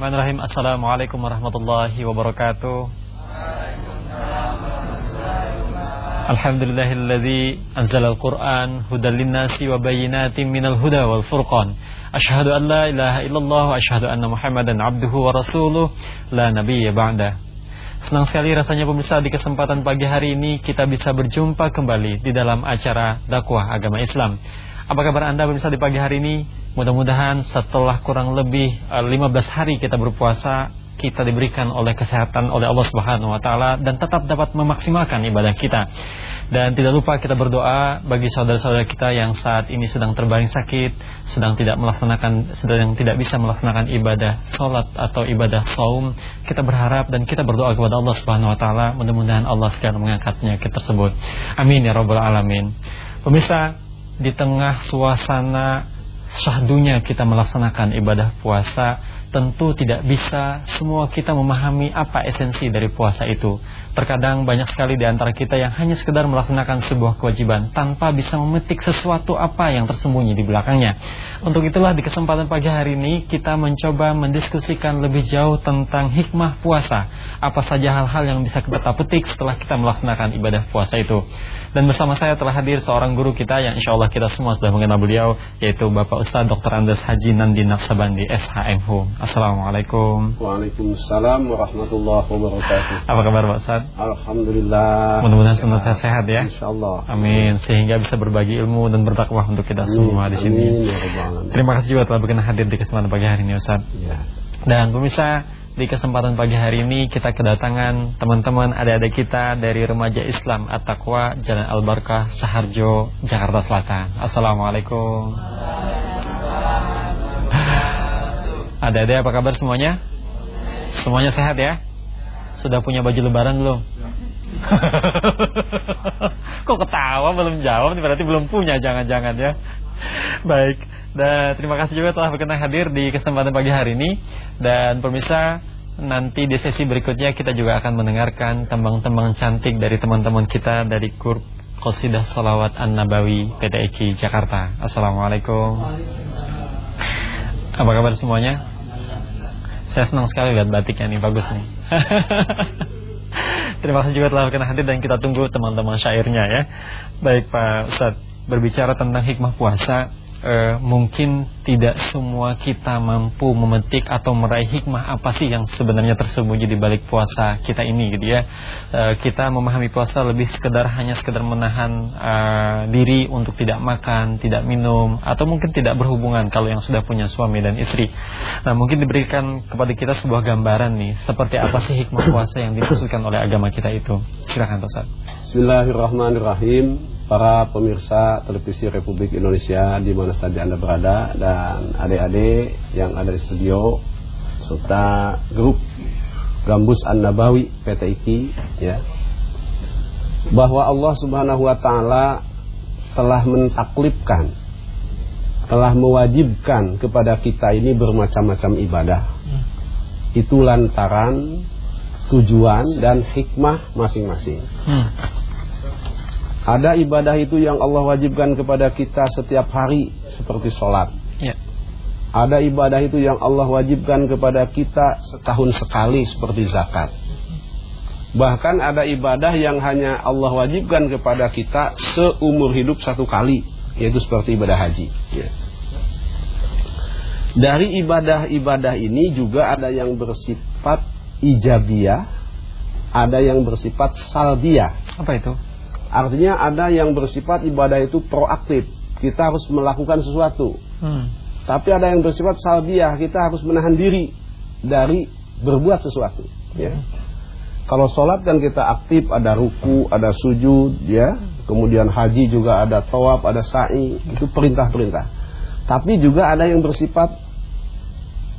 Bismillahirrahmanirrahim. Assalamualaikum warahmatullahi wabarakatuh. Alhamdulillahilladzi anzala al-Qur'an hudan lin-nasi wa bayyinatin minal huda wal furqan. Asyhadu an la ilaha illallah wa asyhadu anna Muhammadan abduhu wa rasuluh la nabiyya ba'da. Senang sekali rasanya pemirsa di kesempatan pagi hari ini kita bisa berjumpa kembali di dalam acara dakwah agama Islam. Apa kabar Anda pemirsa di pagi hari ini? Mudah-mudahan setelah kurang lebih 15 eh, hari kita berpuasa kita diberikan oleh kesehatan oleh Allah Subhanahu wa taala dan tetap dapat memaksimalkan ibadah kita. Dan tidak lupa kita berdoa bagi saudara-saudara kita yang saat ini sedang terbaring sakit, sedang tidak melaksanakan sedang tidak bisa melaksanakan ibadah salat atau ibadah saum. Kita berharap dan kita berdoa kepada Allah Subhanahu wa taala mudah-mudahan Allah segera mengangkat penyakit tersebut. Amin ya rabbal alamin. Pemirsa, di tengah suasana syahdunya kita melaksanakan ibadah puasa tentu tidak bisa semua kita memahami apa esensi dari puasa itu. Terkadang banyak sekali di antara kita yang hanya sekedar melaksanakan sebuah kewajiban tanpa bisa memetik sesuatu apa yang tersembunyi di belakangnya. Untuk itulah di kesempatan pagi hari ini kita mencoba mendiskusikan lebih jauh tentang hikmah puasa. Apa saja hal-hal yang bisa kita petik setelah kita melaksanakan ibadah puasa itu. Dan bersama saya telah hadir seorang guru kita yang insya Allah kita semua sudah mengenal beliau yaitu Bapak Ustaz Dr. Andes Haji Nandi Naksabandi SHMHU. Assalamualaikum. Waalaikumsalam warahmatullahi wabarakatuh. Apa kabar Pak Ustaz? Alhamdulillah. Mudah-mudahan semoga sehat ya. Insya Allah. Amin. Sehingga bisa berbagi ilmu dan berdakwah untuk kita semua di sini. Amin, ya Terima kasih juga telah berkenan hadir di kesempatan pagi hari ini Ustaz. Ya. Dan pemirsa di kesempatan pagi hari ini kita kedatangan teman-teman adik-adik kita dari remaja Islam At-Taqwa Jalan Al-Barkah Saharjo Jakarta Selatan. Assalamualaikum. Adik-adik apa kabar semuanya? Semuanya sehat ya? Sudah punya baju lebaran belum? Kok ketawa belum jawab berarti belum punya jangan-jangan ya. Baik. Dan terima kasih juga telah berkenan hadir di kesempatan pagi hari ini Dan pemirsa nanti di sesi berikutnya kita juga akan mendengarkan tembang-tembang cantik dari teman-teman kita dari Kur Qasidah Salawat An-Nabawi PTIK Jakarta Assalamualaikum Apa kabar semuanya? Saya senang sekali lihat batiknya nih, bagus nih. Terima kasih juga telah berkenan hadir dan kita tunggu teman-teman syairnya ya. Baik Pak Ustadz Berbicara tentang hikmah puasa e, mungkin tidak semua kita mampu memetik atau meraih hikmah apa sih yang sebenarnya tersembunyi di balik puasa kita ini gitu ya. E, kita memahami puasa lebih sekedar hanya sekedar menahan e, diri untuk tidak makan, tidak minum atau mungkin tidak berhubungan kalau yang sudah punya suami dan istri. Nah, mungkin diberikan kepada kita sebuah gambaran nih seperti apa sih hikmah puasa yang dimaksudkan oleh agama kita itu. Silakan Ustaz. Bismillahirrahmanirrahim para pemirsa televisi Republik Indonesia di mana saja Anda berada dan adik-adik yang ada di studio serta grup Gambus An-Nabawi PT IKI ya bahwa Allah Subhanahu wa taala telah mentaklipkan telah mewajibkan kepada kita ini bermacam-macam ibadah itu lantaran tujuan dan hikmah masing-masing hmm. Ada ibadah itu yang Allah wajibkan kepada kita setiap hari seperti sholat. Ya. Ada ibadah itu yang Allah wajibkan kepada kita setahun sekali seperti zakat. Bahkan ada ibadah yang hanya Allah wajibkan kepada kita seumur hidup satu kali, yaitu seperti ibadah haji. Ya. Dari ibadah-ibadah ini juga ada yang bersifat ijabiyah, ada yang bersifat salbiyah. Apa itu? Artinya ada yang bersifat ibadah itu proaktif. Kita harus melakukan sesuatu. Hmm. Tapi ada yang bersifat salbiah. Kita harus menahan diri dari berbuat sesuatu. Ya. Kalau sholat kan kita aktif, ada ruku, ada sujud, ya. Kemudian haji juga ada tawaf, ada sa'i. Itu perintah-perintah. Tapi juga ada yang bersifat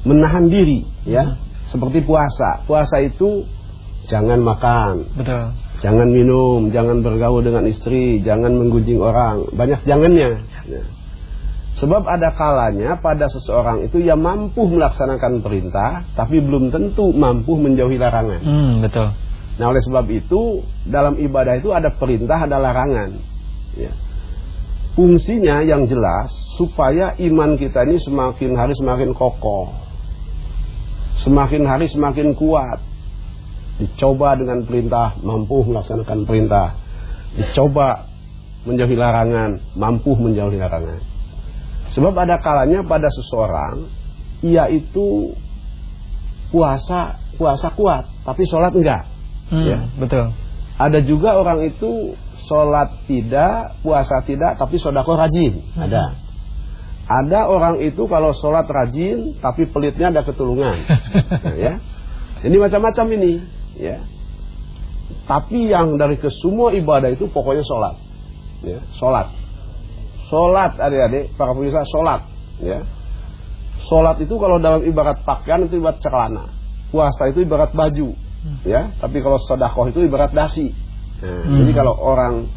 menahan diri, ya. Hmm. Seperti puasa. Puasa itu jangan makan. Betul Jangan minum, jangan bergaul dengan istri, jangan menggunjing orang. Banyak jangannya. Ya. Sebab ada kalanya pada seseorang itu yang mampu melaksanakan perintah, tapi belum tentu mampu menjauhi larangan. Hmm, betul. Nah oleh sebab itu dalam ibadah itu ada perintah, ada larangan. Ya. Fungsinya yang jelas supaya iman kita ini semakin hari semakin kokoh, semakin hari semakin kuat. Dicoba dengan perintah, mampu melaksanakan perintah. Dicoba menjauhi larangan, mampu menjauhi larangan. Sebab ada kalanya pada seseorang ia itu puasa puasa kuat, tapi sholat enggak. Hmm, ya. Betul. Ada juga orang itu sholat tidak, puasa tidak, tapi sodako rajin. Hmm. Ada. Ada orang itu kalau sholat rajin, tapi pelitnya ada ketulungan. nah, ya. Ini macam-macam ini. Ya. Tapi yang dari kesemua ibadah itu pokoknya sholat. Ya, sholat. Sholat adik-adik, para pemirsa sholat. Ya. Sholat itu kalau dalam ibarat pakaian itu ibarat celana. Puasa itu ibarat baju. Hmm. Ya, tapi kalau sodakoh itu ibarat dasi. Nah, hmm. Jadi kalau orang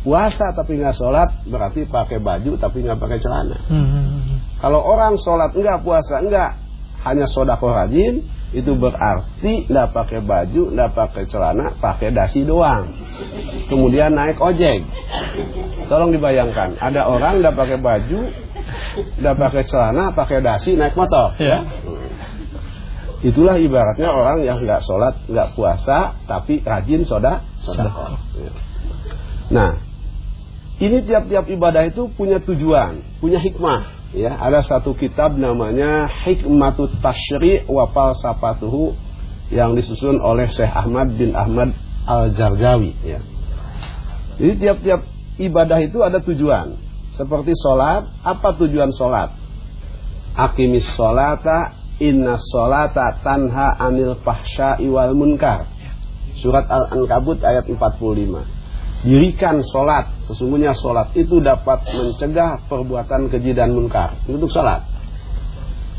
puasa tapi nggak sholat berarti pakai baju tapi nggak pakai celana. Hmm. Kalau orang sholat enggak puasa enggak hanya sodakoh rajin itu berarti nggak pakai baju, nggak pakai celana, pakai dasi doang. Kemudian naik ojek. Tolong dibayangkan, ada orang nggak pakai baju, nggak pakai celana, pakai dasi, naik motor. Ya. Itulah ibaratnya orang yang nggak sholat, nggak puasa, tapi rajin soda, soda. Nah, ini tiap-tiap ibadah itu punya tujuan, punya hikmah ya ada satu kitab namanya Hikmatut Tashri' wa Falsafatuhu yang disusun oleh Syekh Ahmad bin Ahmad Al-Jarjawi ya. Jadi tiap-tiap ibadah itu ada tujuan. Seperti sholat, apa tujuan sholat? Akimis sholata inna sholata tanha anil fahsya'i wal munkar. Surat Al-Ankabut ayat 45 dirikan sholat sesungguhnya sholat itu dapat mencegah perbuatan keji dan munkar untuk sholat.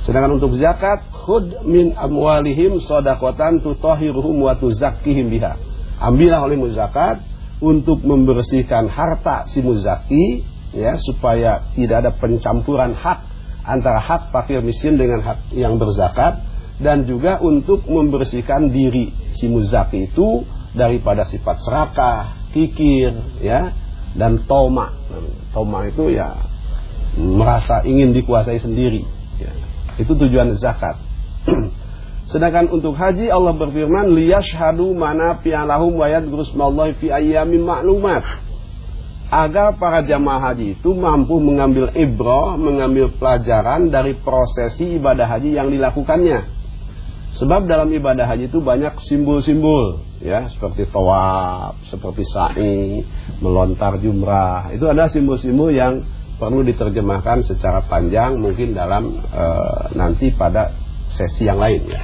Sedangkan untuk zakat khud min amwalihim sodakotan tutohiruhum wa biha. Ambillah oleh muzakat untuk membersihkan harta si muzaki ya supaya tidak ada pencampuran hak antara hak fakir miskin dengan hak yang berzakat dan juga untuk membersihkan diri si muzaki itu daripada sifat serakah kikir ya dan toma. Toma itu ya merasa ingin dikuasai sendiri. Ya. itu tujuan zakat. Sedangkan untuk haji Allah berfirman liyashhadu mana pi'alahum wa yadhkurusmallahi fi ayyamin ma'lumat. Agar para jamaah haji itu mampu mengambil ibrah, mengambil pelajaran dari prosesi ibadah haji yang dilakukannya Sebab dalam ibadah haji itu banyak simbol-simbol ya seperti tawaf, seperti sa'i, melontar jumrah. Itu ada simbol-simbol yang perlu diterjemahkan secara panjang mungkin dalam e, nanti pada sesi yang lain ya.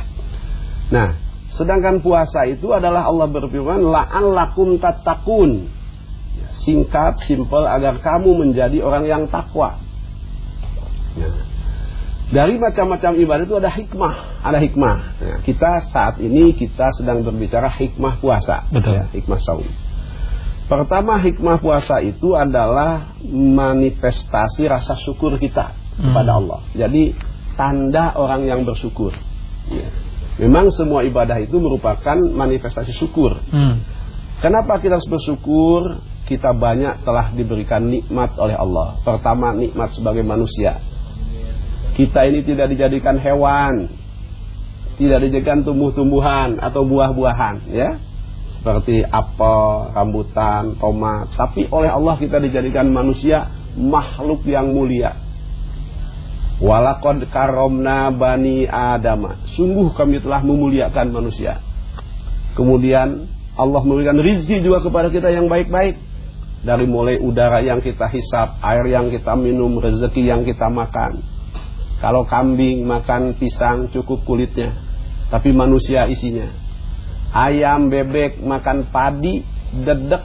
Nah, sedangkan puasa itu adalah Allah berfirman la'an lakum tatakun. Singkat, simpel agar kamu menjadi orang yang takwa. Ya. Dari macam-macam ibadah itu ada hikmah, ada hikmah. Nah, kita saat ini kita sedang berbicara hikmah puasa, Betul. Ya, hikmah saum. Pertama hikmah puasa itu adalah manifestasi rasa syukur kita hmm. kepada Allah. Jadi tanda orang yang bersyukur. Ya. Memang semua ibadah itu merupakan manifestasi syukur. Hmm. Kenapa kita harus bersyukur? Kita banyak telah diberikan nikmat oleh Allah. Pertama nikmat sebagai manusia kita ini tidak dijadikan hewan, tidak dijadikan tumbuh-tumbuhan atau buah-buahan, ya. Seperti apel, rambutan, tomat, tapi oleh Allah kita dijadikan manusia makhluk yang mulia. Walakod karomna bani adama. Sungguh kami telah memuliakan manusia. Kemudian Allah memberikan rizki juga kepada kita yang baik-baik. Dari mulai udara yang kita hisap, air yang kita minum, rezeki yang kita makan kalau kambing makan pisang cukup kulitnya, tapi manusia isinya. Ayam bebek makan padi dedek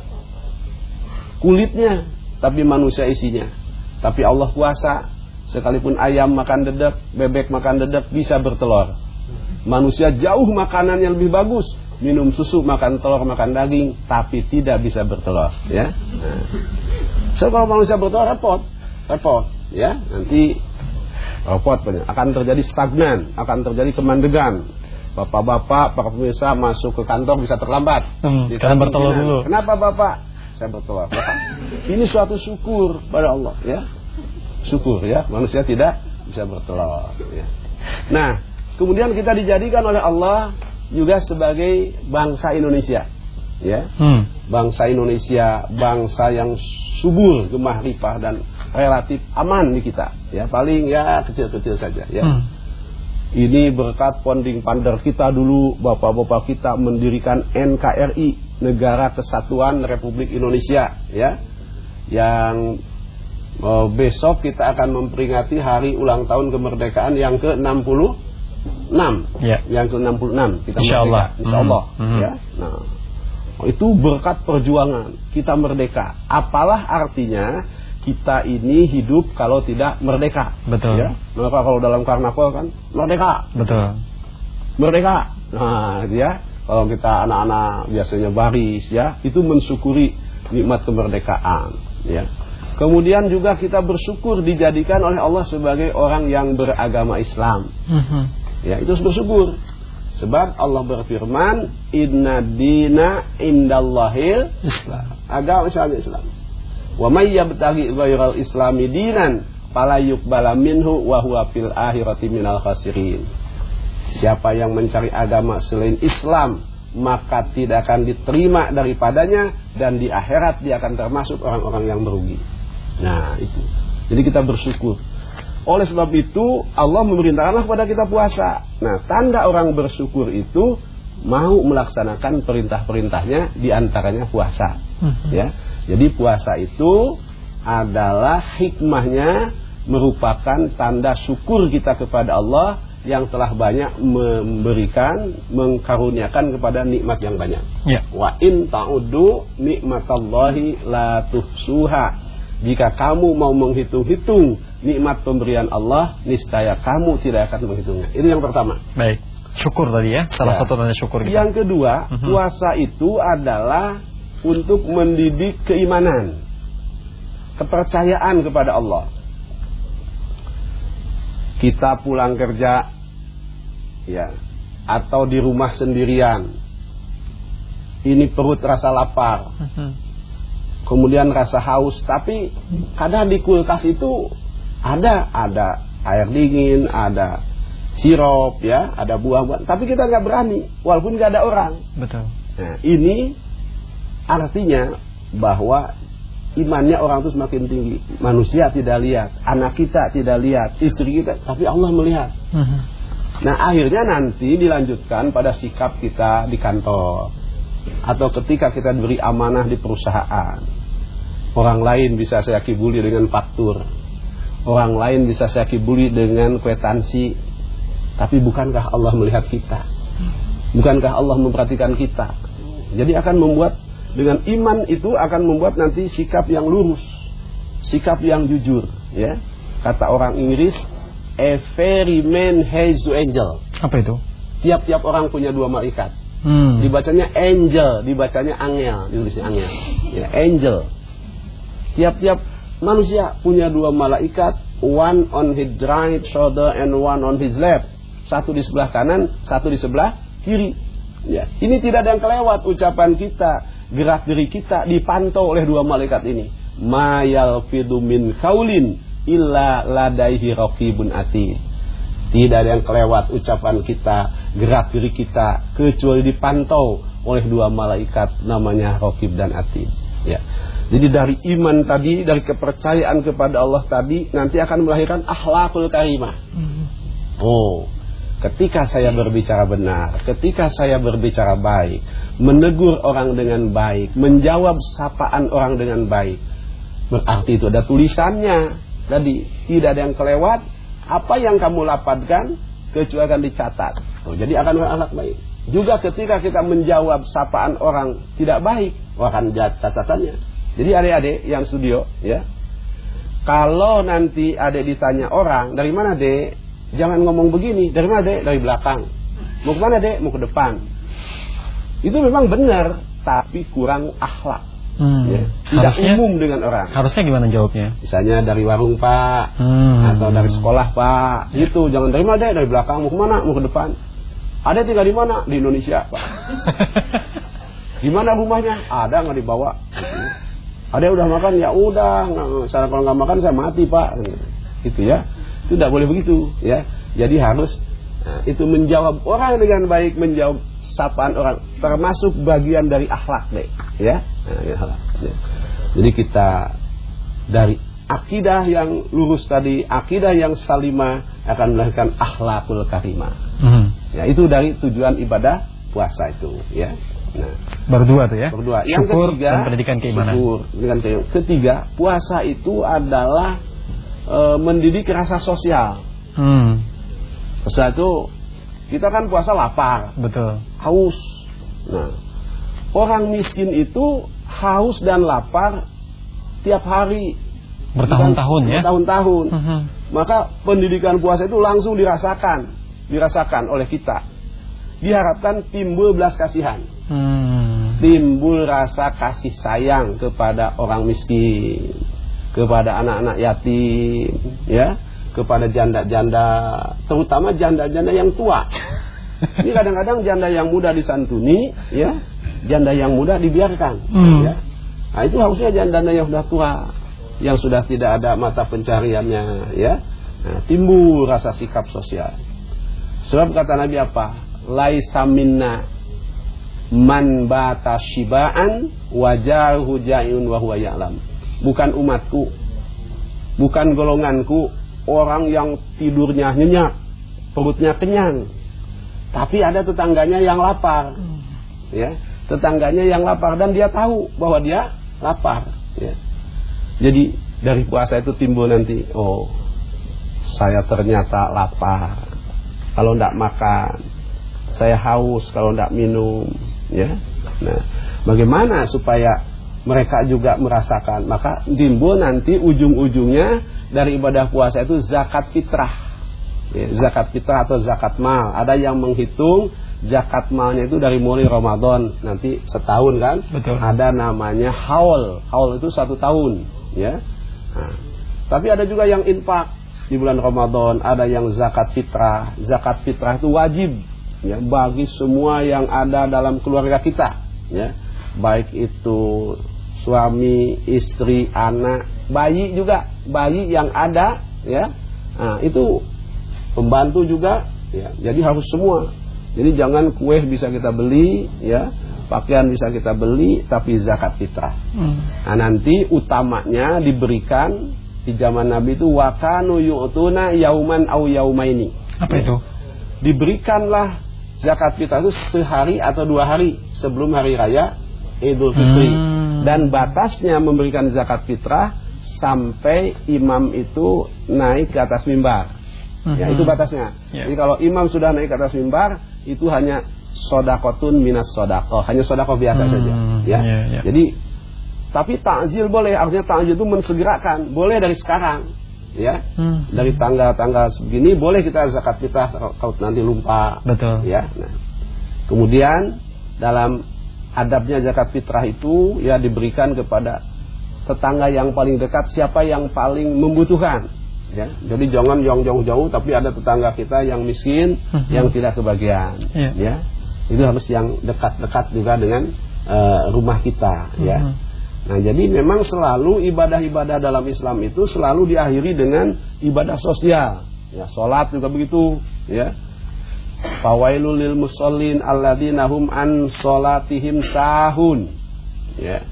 kulitnya, tapi manusia isinya. Tapi Allah kuasa, sekalipun ayam makan dedek, bebek makan dedek bisa bertelur. Manusia jauh makanan yang lebih bagus, minum susu, makan telur, makan daging, tapi tidak bisa bertelur. Ya. Nah. So kalau manusia bertelur repot, repot. Ya, nanti repot banyak. Akan terjadi stagnan, akan terjadi kemandegan. Bapak-bapak, para pemirsa masuk ke kantor bisa terlambat. Hmm, karena bertelur dulu. Kenapa bapak? Saya bertelur. Bapak. Ini suatu syukur pada Allah, ya. Syukur ya, manusia tidak bisa bertelur. Ya. Nah, kemudian kita dijadikan oleh Allah juga sebagai bangsa Indonesia. Ya. Hmm. Bangsa Indonesia, bangsa yang subur, gemah ripah dan relatif aman di kita. Ya, paling ya kecil-kecil saja ya. Hmm. Ini berkat ponding pander kita dulu, bapak-bapak kita mendirikan NKRI, Negara Kesatuan Republik Indonesia, ya. Yang eh, besok kita akan memperingati hari ulang tahun kemerdekaan yang ke-66. Ya. Yang ke-66 kita Insya merdeka, Allah. Insya Allah, Hmm. Hmm. ya. Nah, itu berkat perjuangan kita merdeka. Apalah artinya kita ini hidup kalau tidak merdeka. Betul. Ya. Maka kalau dalam karnaval kan merdeka, Betul. merdeka. Nah, itu ya. Kalau kita anak-anak biasanya baris ya, itu mensyukuri nikmat kemerdekaan, ya. Kemudian juga kita bersyukur dijadikan oleh Allah sebagai orang yang beragama Islam. Mhm. Ya, itu bersyukur. Sebab Allah berfirman, "Inna dina indallahil Islam. agama Islam Islam. Wa may yabtaghi ghairal islami dinan fala yuqbala minhu wa huwa fil akhirati minal khasirin. Siapa yang mencari agama selain Islam maka tidak akan diterima daripadanya dan di akhirat dia akan termasuk orang-orang yang merugi. Nah, itu. Jadi kita bersyukur. Oleh sebab itu Allah memerintahkanlah kepada kita puasa. Nah, tanda orang bersyukur itu mau melaksanakan perintah-perintahnya di antaranya puasa. Mhm. Ya. Jadi puasa itu adalah hikmahnya merupakan tanda syukur kita kepada Allah yang telah banyak memberikan, mengkaruniakan kepada nikmat yang banyak. Ya. Wa in ta'udu nikmatallahi la tuhsuha. Jika kamu mau menghitung-hitung nikmat pemberian Allah, niscaya kamu tidak akan menghitungnya. Itu yang pertama. Baik. Syukur tadi ya. Salah Ya. satu tanda syukur kita. Yang kedua, Mhm. puasa itu adalah untuk mendidik keimanan, kepercayaan kepada Allah. Kita pulang kerja, ya, atau di rumah sendirian, ini perut rasa lapar, Mhm. kemudian rasa haus, tapi kadang di kulkas itu ada ada air dingin, ada sirup, ya, ada buah-buahan, tapi kita nggak berani, walaupun nggak ada orang. Betul. Nah, ini artinya bahwa imannya orang itu semakin tinggi. Manusia tidak lihat, anak kita tidak lihat, istri kita, tapi Allah melihat. Mhm. Nah, akhirnya nanti dilanjutkan pada sikap kita di kantor atau ketika kita diberi amanah di perusahaan. Orang lain bisa saya kibuli dengan faktur. Orang lain bisa saya kibuli dengan kwetansi. Tapi bukankah Allah melihat kita? Bukankah Allah memperhatikan kita? Jadi akan membuat dengan iman itu akan membuat nanti sikap yang lurus, sikap yang jujur, ya. Kata orang Inggris, every man has two angel. Apa itu? Tiap-tiap orang punya dua malaikat. Hmm. Dibacanya angel, dibacanya angel, ditulisnya angel. Ya, angel. Tiap-tiap manusia punya dua malaikat, one on his right shoulder and one on his left. Satu di sebelah kanan, satu di sebelah kiri. Ya, ini tidak ada yang kelewat ucapan kita, gerak diri kita dipantau oleh dua malaikat ini. Ma yalfidu min kaulin illa ladaihi raqibun atid. Tidak ada yang kelewat ucapan kita, gerak diri kita kecuali dipantau oleh dua malaikat namanya Rokib dan Atid. Ya. Jadi dari iman tadi, dari kepercayaan kepada Allah tadi nanti akan melahirkan akhlakul karimah. Mhm. Oh, ketika saya berbicara benar, ketika saya berbicara baik, menegur orang dengan baik, menjawab sapaan orang dengan baik, berarti itu ada tulisannya. Tadi tidak ada yang kelewat, apa yang kamu lapatkan kecuali akan dicatat. Oh, jadi akan berakhlak baik. Juga ketika kita menjawab sapaan orang tidak baik, oh, akan catatannya. Jadi adik-adik yang studio, ya, kalau nanti adik ditanya orang, dari mana dek? Jangan ngomong begini, dari mana dek? Dari belakang. Mau ke mana dek? Mau ke depan. Itu memang benar, tapi kurang akhlak. Hmm. Ya. Tidak Harusnya umum dengan orang. harusnya gimana jawabnya? Misalnya dari warung pak, Hmm. atau dari sekolah pak, itu jangan dari mana dek? Dari belakang mau ke mana? Mau ke depan. Ada tinggal di mana? Di Indonesia pak. Di mana rumahnya? Ada nggak dibawa? Gitu. Ada yang udah makan? Ya udah. Nggak- Saya kalau nggak makan saya mati pak. Gitu. Ya. Itu tidak boleh begitu ya. Jadi harus Nah, itu menjawab orang dengan baik, menjawab sapaan orang, termasuk bagian dari akhlak deh, ya. Nah, ya, ya. Jadi kita dari akidah yang lurus tadi, akidah yang salimah akan melahirkan akhlakul karimah. Hmm. Ya, itu dari tujuan ibadah puasa itu, ya. Nah, baru dua tuh ya. Berdua. Yang syukur ketiga, dan pendidikan keimanan. Syukur, pendidikan keimanan. Ketiga, puasa itu adalah e, mendidik rasa sosial. Hmm. Puasa itu kita kan puasa lapar, betul, haus. Nah, orang miskin itu haus dan lapar tiap hari bertahun-tahun ya. Bertahun-tahun. Uh -huh. Maka pendidikan puasa itu langsung dirasakan, dirasakan oleh kita. Diharapkan timbul belas kasihan. Hmm. Timbul rasa kasih sayang kepada orang miskin, kepada anak-anak yatim, ya kepada janda-janda, terutama janda-janda yang tua. Ini kadang-kadang janda yang muda disantuni, ya, janda yang muda dibiarkan, hmm. ya. Nah, itu harusnya janda yang sudah tua, yang sudah tidak ada mata pencariannya, ya. Nah, timbul rasa sikap sosial. Sebab kata Nabi apa? Laisa minna man bata shibaan wajahu ja'un wa huwa ya'lam. Bukan umatku, bukan golonganku orang yang tidurnya nyenyak, perutnya kenyang. Tapi ada tetangganya yang lapar. Ya, tetangganya yang lapar dan dia tahu bahwa dia lapar, ya. Jadi dari puasa itu timbul nanti, oh, saya ternyata lapar. Kalau tidak makan, saya haus kalau tidak minum, ya. Nah, bagaimana supaya mereka juga merasakan? Maka timbul nanti ujung-ujungnya dari ibadah puasa itu zakat fitrah. Ya, zakat fitrah atau zakat mal. Ada yang menghitung zakat malnya itu dari mulai Ramadan nanti setahun kan. Betul. Ada namanya haul. Haul itu satu tahun. Ya. Nah, tapi ada juga yang infak di bulan Ramadan. Ada yang zakat fitrah. Zakat fitrah itu wajib ya bagi semua yang ada dalam keluarga kita. Ya. Baik itu suami, istri, anak, bayi juga, bayi yang ada, ya, nah, itu pembantu juga, ya, jadi harus semua. Jadi jangan kue bisa kita beli, ya, pakaian bisa kita beli, tapi zakat fitrah. Hmm. Nah nanti utamanya diberikan di zaman Nabi itu wakanu yu'tuna yauman au yaumaini. Apa itu? Diberikanlah zakat fitrah itu sehari atau dua hari sebelum hari raya Idul Fitri. Hmm dan batasnya memberikan zakat fitrah sampai imam itu naik ke atas mimbar. Mm -hmm. Ya, itu batasnya. Yeah. Jadi kalau imam sudah naik ke atas mimbar, itu hanya sodakotun minas sodako, hanya sodako biasa hmm, saja. Ya. Yeah, yeah. Jadi tapi takzil boleh, artinya takzil itu mensegerakan, boleh dari sekarang. Ya, hmm. dari tanggal-tanggal segini boleh kita zakat fitrah kalau nanti lupa. Betul. Ya, nah. kemudian dalam adabnya zakat fitrah itu ya diberikan kepada tetangga yang paling dekat siapa yang paling membutuhkan ya jadi jangan jauh-jauh tapi ada tetangga kita yang miskin uh-huh. yang tidak kebagian yeah. ya itu harus yang dekat-dekat juga dengan uh, rumah kita ya mhm. Nah jadi memang selalu ibadah-ibadah dalam Islam itu selalu diakhiri dengan ibadah sosial ya sholat juga begitu ya Fawailul lil musallin alladzina hum an salatihim sahun. Ya.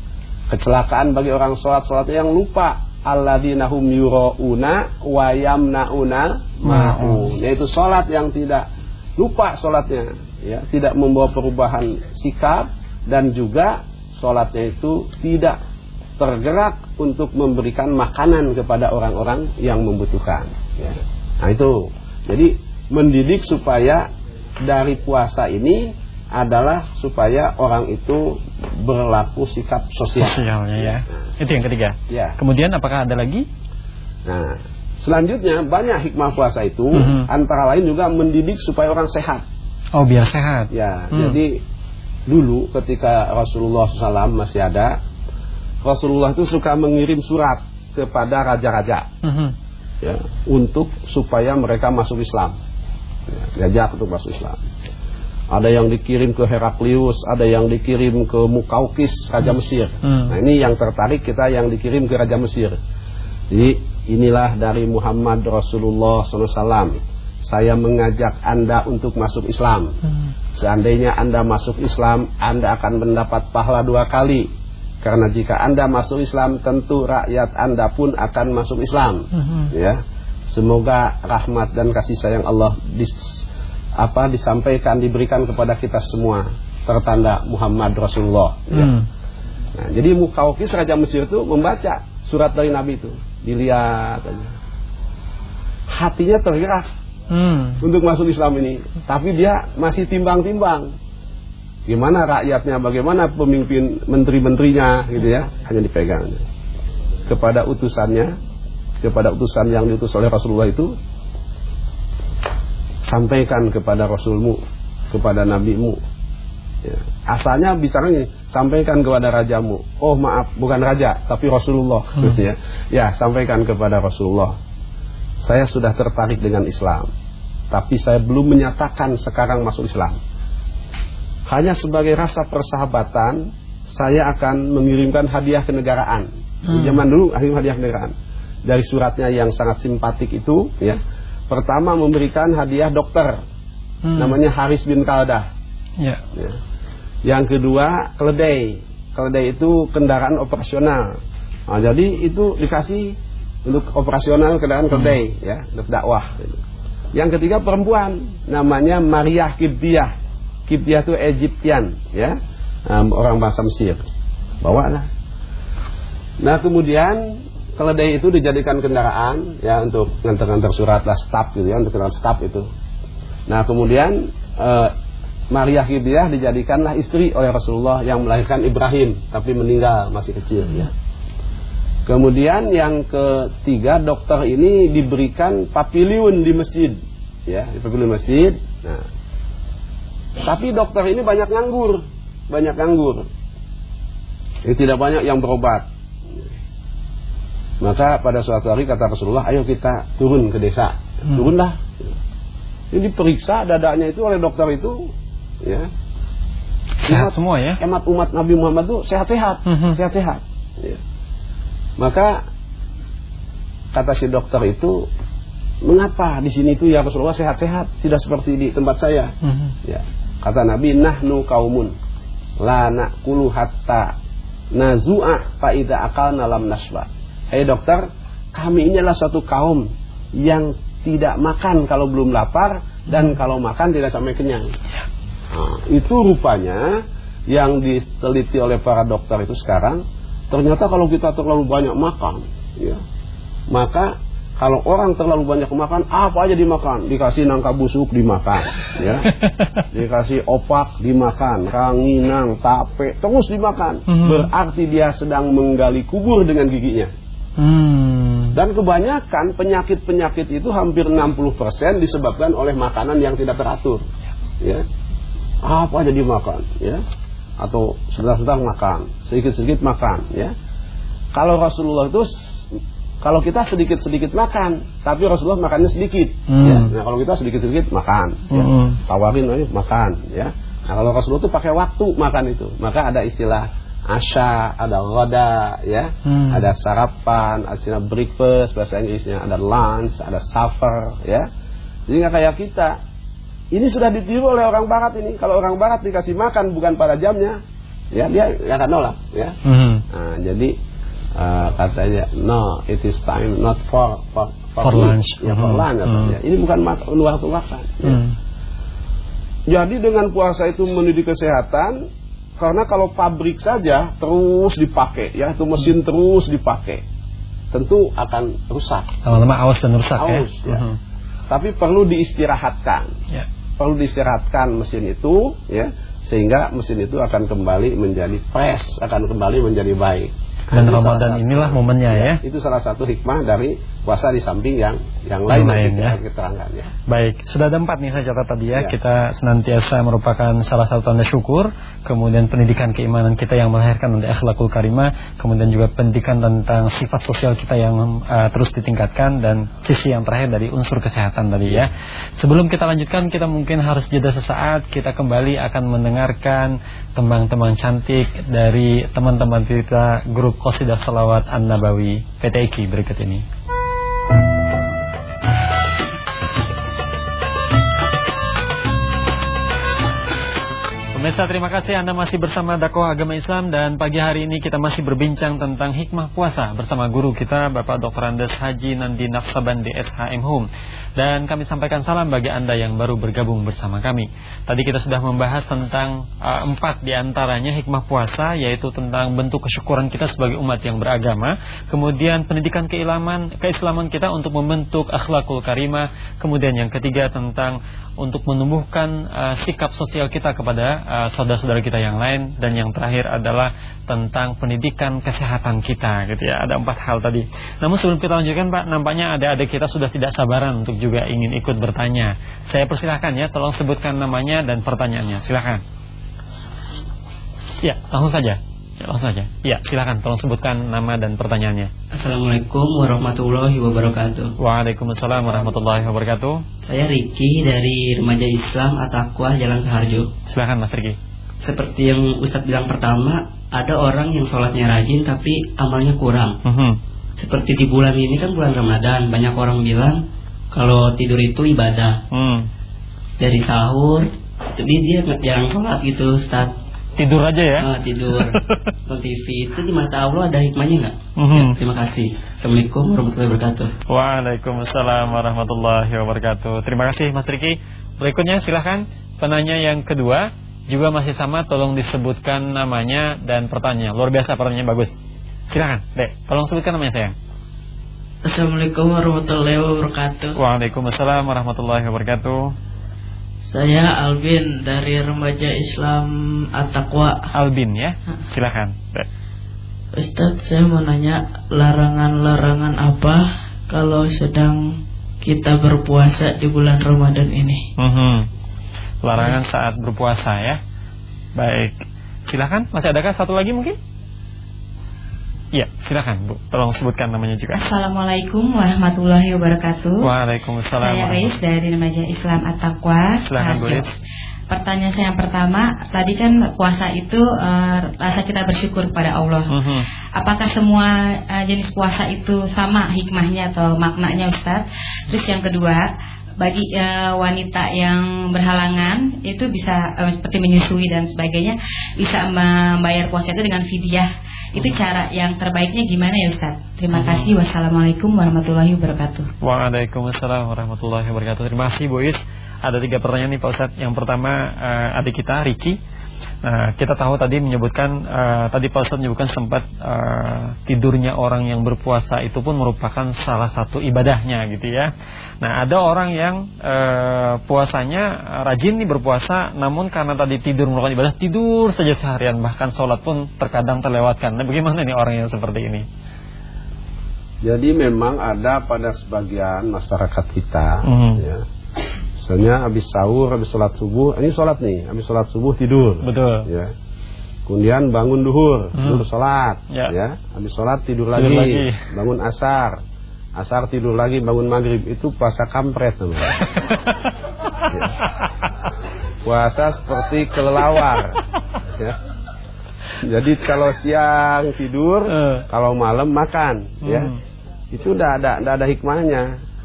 Kecelakaan bagi orang salat salat yang lupa alladzina hum yurauna wa yamnauna ma'un. Yaitu salat yang tidak lupa salatnya, ya, tidak membawa perubahan sikap dan juga salatnya itu tidak tergerak untuk memberikan makanan kepada orang-orang yang membutuhkan. Ya. Nah itu, jadi mendidik supaya dari puasa ini adalah supaya orang itu berlaku sikap sosial. Sosialnya ya. Nah. Itu yang ketiga. Ya. Kemudian apakah ada lagi? Nah, selanjutnya banyak hikmah puasa itu mhm. -huh. antara lain juga mendidik supaya orang sehat. Oh, biar sehat. Ya, hmm. jadi dulu ketika Rasulullah SAW masih ada, Rasulullah itu suka mengirim surat kepada raja-raja. Uh mhm. -huh. Ya, untuk supaya mereka masuk Islam diajak untuk masuk Islam. Ada yang dikirim ke Heraklius, ada yang dikirim ke Mukaukis, Raja Mesir. Hmm. Nah ini yang tertarik kita yang dikirim ke Raja Mesir. Jadi inilah dari Muhammad Rasulullah SAW saya mengajak Anda untuk masuk Islam. Hmm. Seandainya Anda masuk Islam, Anda akan mendapat pahala dua kali. Karena jika Anda masuk Islam, tentu rakyat Anda pun akan masuk Islam. Hmm. Ya. Semoga rahmat dan kasih sayang Allah dis, apa disampaikan diberikan kepada kita semua tertanda Muhammad Rasulullah. Ya. Hmm. Nah, jadi Mukaukis Raja Mesir itu membaca surat dari Nabi itu, dilihat aja. Hatinya tergerak hmm. untuk masuk Islam ini. Tapi dia masih timbang-timbang. Gimana rakyatnya, bagaimana pemimpin menteri-menterinya gitu ya, hanya dipegang. Kepada utusannya, kepada utusan yang diutus oleh Rasulullah itu sampaikan kepada Rasulmu, kepada nabimu. Ya. Asalnya bicara ini, sampaikan kepada rajamu. Oh maaf, bukan raja, tapi Rasulullah. Hmm. Gitu ya. ya, sampaikan kepada Rasulullah saya sudah tertarik dengan Islam tapi saya belum menyatakan sekarang masuk Islam hanya sebagai rasa persahabatan saya akan mengirimkan hadiah kenegaraan hmm. zaman dulu akhirnya hadiah kenegaraan dari suratnya yang sangat simpatik itu ya pertama memberikan hadiah dokter hmm. namanya Haris bin Kaldah ya. ya. yang kedua keledai keledai itu kendaraan operasional nah, jadi itu dikasih untuk operasional kendaraan kedai hmm. ya untuk dakwah. Yang ketiga perempuan. Namanya Maria Kibtiah Kibtiah itu Egyptian ya. Um, orang bahasa Mesir. Bawa lah nah kemudian keledai itu dijadikan kendaraan ya untuk ngantar-ngantar surat lah staf gitu ya untuk kendaraan staf itu. Nah kemudian uh, Maria Kibtiah dijadikanlah istri oleh Rasulullah yang melahirkan Ibrahim tapi meninggal masih kecil ya Kemudian yang ketiga dokter ini diberikan papiliun di masjid, ya, di papiliun masjid. Nah, tapi dokter ini banyak nganggur, banyak nganggur. Ini tidak banyak yang berobat. Maka pada suatu hari kata Rasulullah, ayo kita turun ke desa. Hmm. Turunlah. Ini diperiksa dadanya itu oleh dokter itu, ya. Sehat semua ya. Emat umat Nabi Muhammad itu sehat-sehat, hmm. sehat-sehat. Ya. Maka kata si dokter itu, mengapa di sini itu ya Rasulullah sehat-sehat, tidak seperti di tempat saya? Mm -hmm. Ya, kata Nabi, nahnu kaumun la nakulu hatta nazu'ah faida akal nalam nasba. Hei dokter, kami ini adalah suatu kaum yang tidak makan kalau belum lapar dan kalau makan tidak sampai kenyang. Nah, itu rupanya yang diteliti oleh para dokter itu sekarang Ternyata kalau kita terlalu banyak makan, ya, maka kalau orang terlalu banyak makan, apa aja dimakan. Dikasih nangka busuk dimakan, ya. Dikasih opak dimakan, ranginang, tape, terus dimakan. Hmm. Berarti dia sedang menggali kubur dengan giginya. Hmm. Dan kebanyakan penyakit-penyakit itu hampir 60% disebabkan oleh makanan yang tidak teratur. Ya. Apa aja dimakan, ya atau sebentar-sebentar makan, sedikit-sedikit makan, ya. Kalau Rasulullah itu kalau kita sedikit-sedikit makan, tapi Rasulullah makannya sedikit, hmm. ya. Nah, kalau kita sedikit-sedikit makan, ya. hmm. tawarin aja makan, ya. Nah, kalau Rasulullah itu pakai waktu makan itu, maka ada istilah asya, ada roda, ya, hmm. ada sarapan, ada breakfast, bahasa Inggrisnya ada lunch, ada supper, ya. Jadi nggak kayak kita, ini sudah ditiru oleh orang barat ini. Kalau orang barat dikasih makan bukan pada jamnya, ya dia akan nolak, ya. Mm -hmm. nah, jadi uh, katanya no, it is time not for for, for, for lunch, ya for mm -hmm. lunch. Mm -hmm. Ini bukan waktu makan. Ya. Mm. Jadi dengan puasa itu mendidik kesehatan, karena kalau pabrik saja terus dipakai, ya itu mesin terus dipakai, tentu akan rusak. Lama-lama awas dan rusak awas, ya. ya. Mm -hmm. Tapi perlu diistirahatkan. Ya perlu diistirahatkan mesin itu ya sehingga mesin itu akan kembali menjadi fresh akan kembali menjadi baik dan Ramadan inilah momennya ya, ya. Itu salah satu hikmah dari puasa di samping yang yang lain, ya. keterangan ya. Baik, sudah ada empat nih saya catat tadi ya. ya. Kita senantiasa merupakan salah satu tanda syukur, kemudian pendidikan keimanan kita yang melahirkan dari akhlakul karimah, kemudian juga pendidikan tentang sifat sosial kita yang uh, terus ditingkatkan dan sisi yang terakhir dari unsur kesehatan tadi ya. Sebelum kita lanjutkan, kita mungkin harus jeda sesaat. Kita kembali akan mendengarkan tembang-tembang cantik dari teman-teman kita grup Qasidah Salawat An-Nabawi PTIK berikut ini. Pemirsa terima kasih Anda masih bersama dakwah agama Islam dan pagi hari ini kita masih berbincang tentang hikmah puasa bersama guru kita Bapak Dr. Andes Haji Nandi Nafsabandi SHM Home. Dan kami sampaikan salam bagi Anda yang baru bergabung bersama kami. Tadi kita sudah membahas tentang uh, empat di antaranya hikmah puasa yaitu tentang bentuk kesyukuran kita sebagai umat yang beragama, kemudian pendidikan keislaman keislaman kita untuk membentuk akhlakul karimah, kemudian yang ketiga tentang untuk menumbuhkan uh, sikap sosial kita kepada uh, saudara-saudara kita yang lain. Dan yang terakhir adalah tentang pendidikan kesehatan kita gitu ya. Ada empat hal tadi. Namun sebelum kita lanjutkan Pak nampaknya ada adik kita sudah tidak sabaran untuk juga ingin ikut bertanya. Saya persilahkan ya tolong sebutkan namanya dan pertanyaannya. Silahkan ya langsung saja langsung saja. Ya, silakan tolong sebutkan nama dan pertanyaannya. Assalamualaikum warahmatullahi wabarakatuh. Waalaikumsalam warahmatullahi wabarakatuh. Saya Riki dari Remaja Islam Atakwah Jalan Saharjo. Silakan Mas Riki. Seperti yang Ustadz bilang pertama, ada orang yang sholatnya rajin tapi amalnya kurang. Uh -huh. Seperti di bulan ini kan bulan Ramadan, banyak orang bilang kalau tidur itu ibadah. Hmm. Dari sahur, tapi dia jarang sholat gitu Ustadz tidur aja ya? Ah, tidur. Nonton TV itu di mata Allah ada hikmahnya nggak? Mm -hmm. ya, terima kasih. Assalamualaikum warahmatullahi wabarakatuh. Waalaikumsalam warahmatullahi wabarakatuh. Terima kasih Mas Riki. Berikutnya silahkan penanya yang kedua juga masih sama tolong disebutkan namanya dan pertanyaan. Luar biasa pertanyaan bagus. Silahkan dek. Tolong sebutkan namanya sayang. Assalamualaikum warahmatullahi wabarakatuh. Waalaikumsalam warahmatullahi wabarakatuh saya Albin dari Remaja Islam At-Taqwa. Albin ya, silakan. Ustadz, saya mau nanya larangan-larangan apa kalau sedang kita berpuasa di bulan Ramadan ini? Mm -hmm. Larangan saat berpuasa ya. Baik, silakan. Masih adakah satu lagi mungkin? Iya, silakan Bu. Tolong sebutkan namanya juga. Assalamualaikum warahmatullahi wabarakatuh. Waalaikumsalam. Saya Ais dari Remaja Islam At-Taqwa. Silakan Bu Pertanyaan saya yang pertama, tadi kan puasa itu uh, rasa kita bersyukur pada Allah. Uh mhm. -huh. Apakah semua uh, jenis puasa itu sama hikmahnya atau maknanya Ustadz? Terus yang kedua, bagi uh, wanita yang berhalangan itu bisa uh, seperti menyusui dan sebagainya bisa membayar puasa itu dengan fidyah itu cara yang terbaiknya gimana ya Ustaz? Terima hmm. kasih. Wassalamualaikum warahmatullahi wabarakatuh. Waalaikumsalam warahmatullahi wabarakatuh. Terima kasih Bu Is. Ada tiga pertanyaan nih Pak Ustaz. Yang pertama uh, adik kita Riki Nah, kita tahu tadi menyebutkan uh, tadi Pak Ustaz menyebutkan sempat uh, tidurnya orang yang berpuasa itu pun merupakan salah satu ibadahnya gitu ya. Nah, ada orang yang uh, puasanya rajin nih berpuasa namun karena tadi tidur merupakan ibadah, tidur saja seharian bahkan sholat pun terkadang terlewatkan. Nah, bagaimana nih orang yang seperti ini? Jadi memang ada pada sebagian masyarakat kita mm. ya Misalnya habis sahur, habis sholat subuh, ini sholat nih, habis sholat subuh tidur. Betul. Ya. Kemudian bangun duhur, hmm. duhur sholat, ya. ya. Habis sholat tidur, tidur lagi, lagi, bangun asar, asar tidur lagi, bangun maghrib itu puasa kampret namanya. ya. Puasa seperti kelelawar. Ya. Jadi kalau siang tidur, uh. kalau malam makan, ya. hmm. ya. Itu udah ada, ada hikmahnya,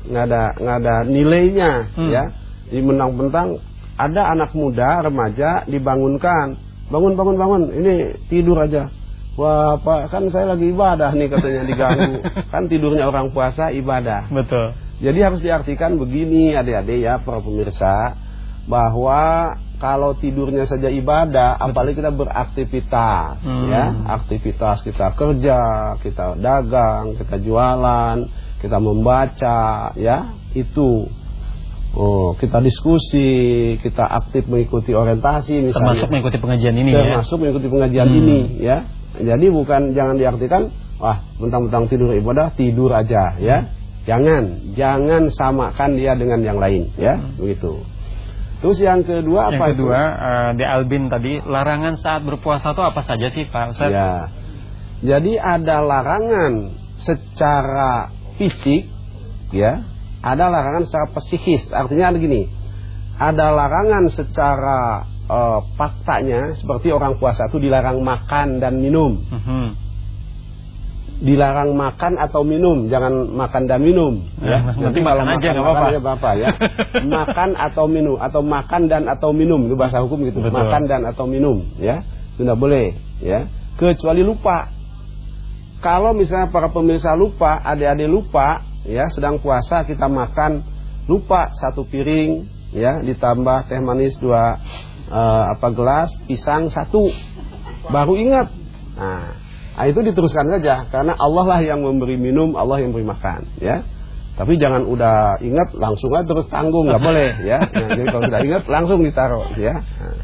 nggak ada, nggak ada nilainya, hmm. ya di mentang-mentang ada anak muda remaja dibangunkan. Bangun bangun bangun. Ini tidur aja. Wah pak kan saya lagi ibadah nih katanya diganggu. Kan tidurnya orang puasa ibadah. Betul. Jadi harus diartikan begini adik-adik ya para pemirsa bahwa kalau tidurnya saja ibadah apalagi kita beraktivitas hmm. ya. Aktivitas kita kerja kita dagang kita jualan kita membaca ya. Itu Oh, kita diskusi, kita aktif mengikuti orientasi misalnya. Termasuk mengikuti pengajian ini Termasuk ya. Termasuk mengikuti pengajian hmm. ini ya. Jadi bukan jangan diartikan wah, mentang-mentang tidur ibadah, tidur aja ya. Jangan, jangan samakan dia dengan yang lain ya, hmm. begitu. Terus yang kedua yang apa kedua, itu? Uh, di Albin tadi larangan saat berpuasa itu apa saja sih Pak Ustaz? Ya. Jadi ada larangan secara fisik ya ada larangan secara psikis. Artinya ada gini, ada larangan secara uh, faktanya seperti orang puasa itu dilarang makan dan minum. Uh -huh. dilarang makan atau minum, jangan makan dan minum. Ya, ya. Nanti makan aja nggak apa-apa. apa ya. makan atau minum atau makan dan atau minum itu bahasa hukum gitu. Betul. Makan dan atau minum, ya tidak boleh, ya. Kecuali lupa. Kalau misalnya para pemirsa lupa, adik-adik lupa, ya sedang puasa kita makan lupa satu piring, ya ditambah teh manis dua uh, apa gelas, pisang satu, baru ingat. Nah, Nah, itu diteruskan saja karena Allah lah yang memberi minum, Allah yang memberi makan, ya. Tapi jangan udah ingat langsung aja terus tanggung nggak boleh, ya. Nah, jadi kalau sudah ingat langsung ditaruh, ya. Nah,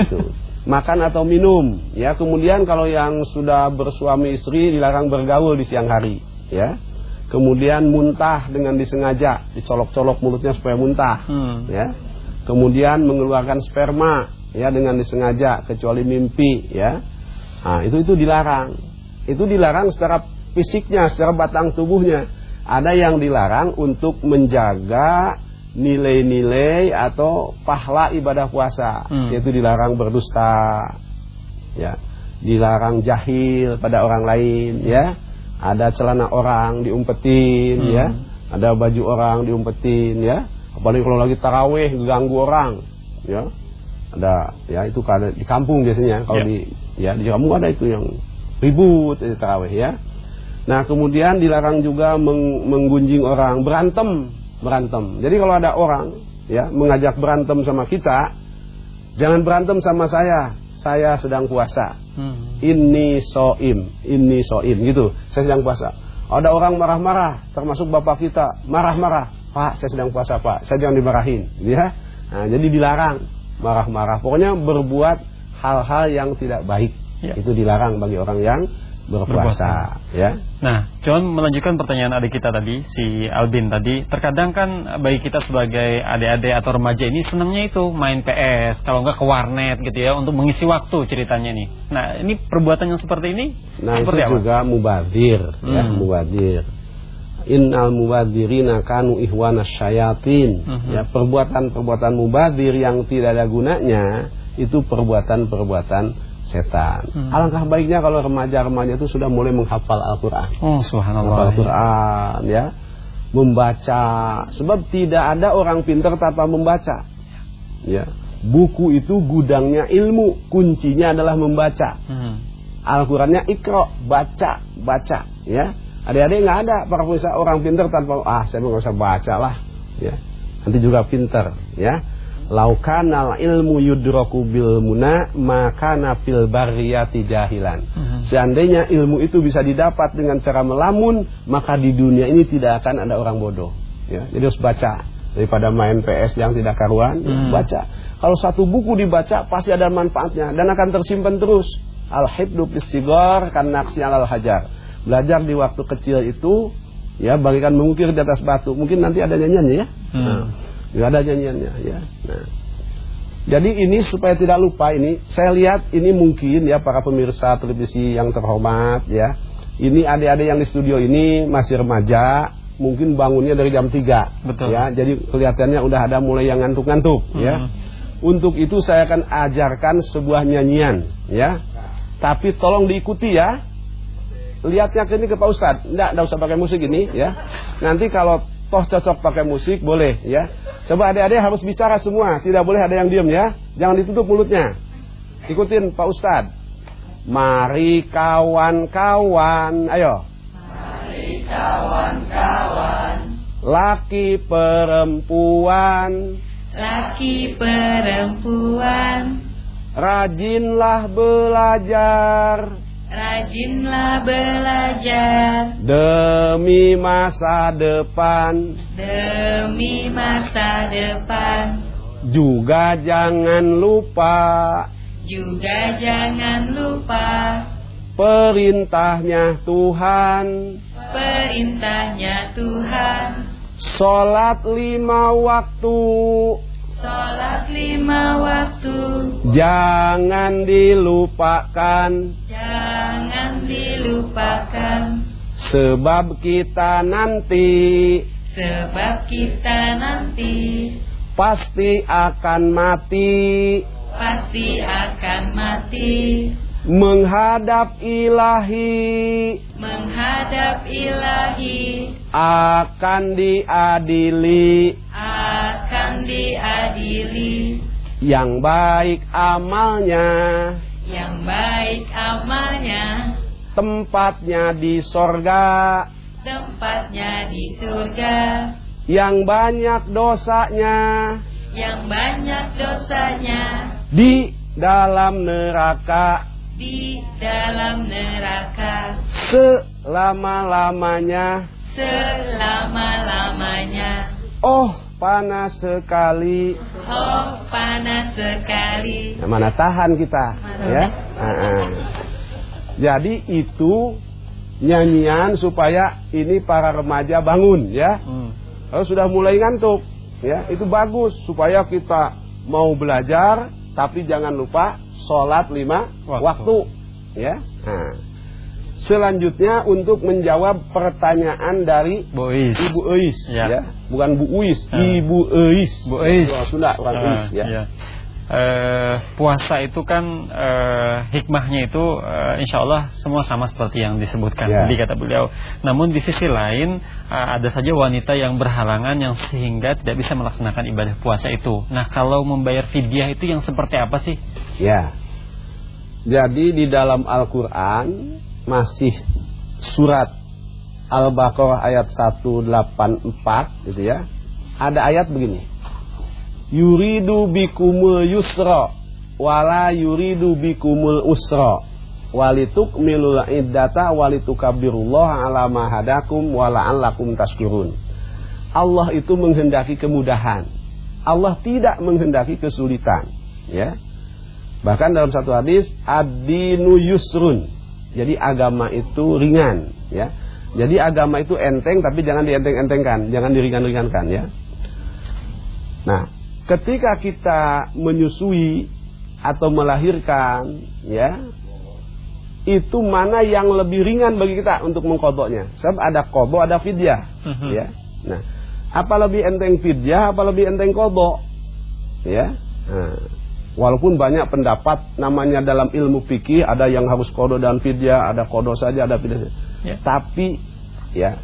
itu. Makan atau minum, ya. Kemudian kalau yang sudah bersuami istri dilarang bergaul di siang hari, ya. Kemudian muntah dengan disengaja, dicolok-colok mulutnya supaya muntah, hmm. ya. Kemudian mengeluarkan sperma, ya dengan disengaja kecuali mimpi, ya Nah, itu itu dilarang. Itu dilarang secara fisiknya, secara batang tubuhnya. Ada yang dilarang untuk menjaga nilai-nilai atau pahala ibadah puasa, hmm. yaitu dilarang berdusta, ya, dilarang jahil pada orang lain, ya. Ada celana orang diumpetin, hmm. ya. Ada baju orang diumpetin, ya. Apalagi kalau lagi taraweh ganggu orang, ya ada ya itu karena di kampung biasanya kalau yeah. di ya di kampung ada itu yang ribut di tarawih ya nah kemudian dilarang juga meng, menggunjing orang berantem berantem jadi kalau ada orang ya mengajak berantem sama kita jangan berantem sama saya saya sedang puasa hmm. ini soim ini soim gitu saya sedang puasa ada orang marah-marah termasuk bapak kita marah-marah pak saya sedang puasa pak saya jangan dimarahin ya nah, jadi dilarang marah-marah. Pokoknya berbuat hal-hal yang tidak baik. Ya. Itu dilarang bagi orang yang berpuasa, berpuasa. ya. Nah, cuman melanjutkan pertanyaan adik kita tadi, si Albin tadi, terkadang kan bagi kita sebagai adik-adik atau remaja ini senangnya itu main PS, kalau enggak ke warnet gitu ya untuk mengisi waktu ceritanya nih. Nah, ini perbuatan yang seperti ini Nah, seperti itu apa? juga mubadir, ya, hmm. ya, mubadir innal mubadirina kanu ihwana syayatin. -huh. Ya, perbuatan-perbuatan mubadir yang tidak ada gunanya itu perbuatan-perbuatan setan. Hmm. Alangkah baiknya kalau remaja-remaja itu sudah mulai menghafal Al-Qur'an. Oh, subhanallah. Al-Qur'an ya. Membaca sebab tidak ada orang pintar tanpa membaca. Ya. Buku itu gudangnya ilmu, kuncinya adalah membaca. Hmm. Al-Qur'annya ikro, baca, baca, ya. Adik-adik nggak ada para pemirsa orang pintar tanpa ah saya nggak usah baca lah, ya. Nanti juga pintar, ya. Laukanal ilmu yudroku bil muna maka nafil bariyati jahilan. Hmm. Seandainya ilmu itu bisa didapat dengan cara melamun, maka di dunia ini tidak akan ada orang bodoh. Ya, jadi harus baca daripada main PS yang tidak karuan, hmm. baca. Kalau satu buku dibaca pasti ada manfaatnya dan akan tersimpan terus. Al-hibdu bisigor kan naksi al hajar belajar di waktu kecil itu ya bagikan mengukir di atas batu mungkin nanti ada nyanyiannya ya hmm. nah, ada nyanyiannya ya nah jadi ini supaya tidak lupa ini saya lihat ini mungkin ya para pemirsa televisi yang terhormat ya ini adik-adik yang di studio ini masih remaja mungkin bangunnya dari jam 3 Betul. ya jadi kelihatannya udah ada mulai yang ngantuk-ngantuk hmm. ya untuk itu saya akan ajarkan sebuah nyanyian ya tapi tolong diikuti ya lihatnya ke ini ke Pak Ustadz. Enggak, enggak usah pakai musik ini ya. Nanti kalau toh cocok pakai musik boleh ya. Coba adik-adik harus bicara semua, tidak boleh ada yang diam ya. Jangan ditutup mulutnya. Ikutin Pak Ustadz. Mari kawan-kawan, ayo. Mari kawan-kawan. Laki perempuan. Laki perempuan. Rajinlah belajar Rajinlah belajar demi masa depan. Demi masa depan. Juga jangan lupa. Juga jangan lupa. Perintahnya Tuhan. Perintahnya Tuhan. Salat lima waktu Sholat lima waktu. Jangan dilupakan. Jangan dilupakan. Sebab kita nanti Sebab kita nanti Pasti akan mati. Pasti akan mati menghadap ilahi. Menghadap ilahi. Akan diadili. Akan diadili. Yang baik amalnya. Yang baik amalnya. Tempatnya di sorga. Tempatnya di surga. Yang banyak dosanya. Yang banyak dosanya. Di dalam neraka di dalam neraka selama-lamanya selama-lamanya. oh panas sekali Oh, panas sekali. Nah, mana tahan kita ya Ah, ah. jadi itu nyanyian supaya ini para remaja bangun ya Hmm. kalau sudah mulai ngantuk ya itu bagus supaya kita mau belajar tapi jangan lupa sholat lima Waktu. waktu, ya nah, selanjutnya untuk menjawab pertanyaan dari Bois. Ibu Eis Ya. ya. bukan Bu Uis Ah. Ibu Eis Bu Eis. Orang Sunda orang Ah, Eis ya iya. Eh, puasa itu kan eh, hikmahnya itu eh, insya Allah semua sama seperti yang disebutkan Ya. tadi kata beliau. Namun di sisi lain eh, ada saja wanita yang berhalangan yang sehingga tidak bisa melaksanakan ibadah puasa itu. Nah kalau membayar fidyah itu yang seperti apa sih? Ya. Jadi di dalam Al-Qur'an masih surat Al-Baqarah ayat 184 gitu ya. Ada ayat begini. Yuridu bikumul yusra wala yuridu bikumul usra walitukmilul iddata walitukabbirullaha ala ma hadakum wala'allakum tashkurun. Allah itu menghendaki kemudahan. Allah tidak menghendaki kesulitan, ya. Bahkan dalam satu hadis ad-dinu yusrun. Jadi agama itu ringan, ya. Jadi agama itu enteng tapi jangan dienteng-entengkan, jangan diringan-ringankan, ya. Nah, ketika kita menyusui atau melahirkan, ya, itu mana yang lebih ringan bagi kita untuk mengkodoknya. Sebab ada kodok, ada fidyah, Mhm. ya. Nah, apa lebih enteng fidyah, apa lebih enteng kodok, ya. Nah, walaupun banyak pendapat namanya dalam ilmu fikih ada yang harus kodok dan fidyah, ada kodok saja, ada fidyah. Ya. Tapi, ya,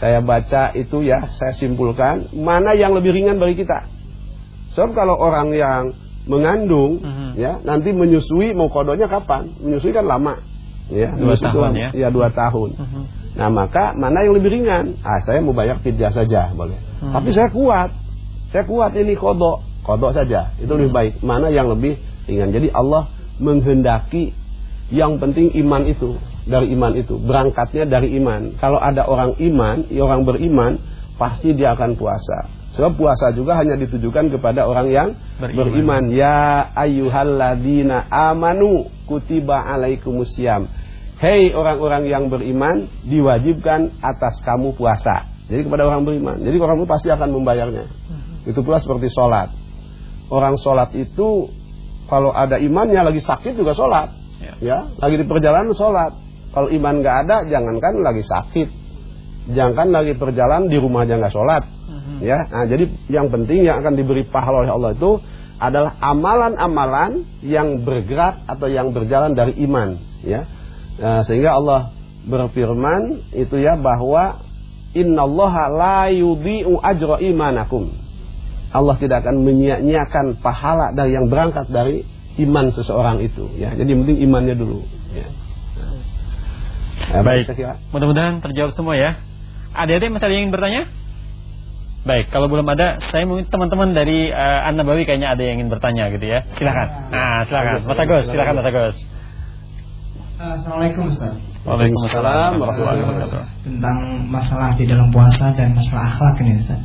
saya baca itu ya, saya simpulkan mana yang lebih ringan bagi kita. Sebab kalau orang yang mengandung, Mhm. ya, nanti menyusui mau kodoknya kapan? Menyusui kan lama, ya, Dua itu tahun, lama. ya? ya dua tahun. Mhm. Nah maka mana yang lebih ringan? Ah saya mau bayar fidyah saja boleh. Hmm. Tapi saya kuat, saya kuat ini kodok, kodok saja itu lebih baik. Mana yang lebih ringan? Jadi Allah menghendaki yang penting iman itu dari iman itu berangkatnya dari iman. Kalau ada orang iman, orang beriman pasti dia akan puasa. Sebab puasa juga hanya ditujukan kepada orang yang Beriman. beriman. Ya ayyuhalladzina amanu kutiba alaikumusiyam. Hei orang-orang yang beriman diwajibkan atas kamu puasa. Jadi kepada orang beriman. Jadi orang itu pasti akan membayarnya. Itu pula seperti sholat. Orang sholat itu kalau ada imannya lagi sakit juga sholat. Ya. Ya, lagi di perjalanan sholat. Kalau iman nggak ada, jangankan lagi sakit, jangankan lagi perjalanan di rumah aja nggak sholat. Mhm. Ya, nah jadi yang penting yang akan diberi pahala oleh Allah itu adalah amalan-amalan yang bergerak atau yang berjalan dari iman. Ya, Nah, sehingga Allah berfirman itu ya bahwa innallaha la yudhi'u ajra imanakum. Allah tidak akan menyia-nyiakan pahala dari yang berangkat dari iman seseorang itu. Ya, jadi penting imannya dulu. Ya. Nah, Baik, mudah-mudahan terjawab semua ya. Masih ada yang ingin bertanya? Baik, kalau belum ada, saya mungkin teman-teman dari uh, An Nabawi kayaknya ada yang ingin bertanya gitu ya. Silakan. Nah, silakan. Mas Agus, silakan Mas Agus. Assalamualaikum Ustaz Waalaikumsalam warahmatullahi wabarakatuh. Tentang masalah di dalam puasa dan masalah akhlak ini Ustaz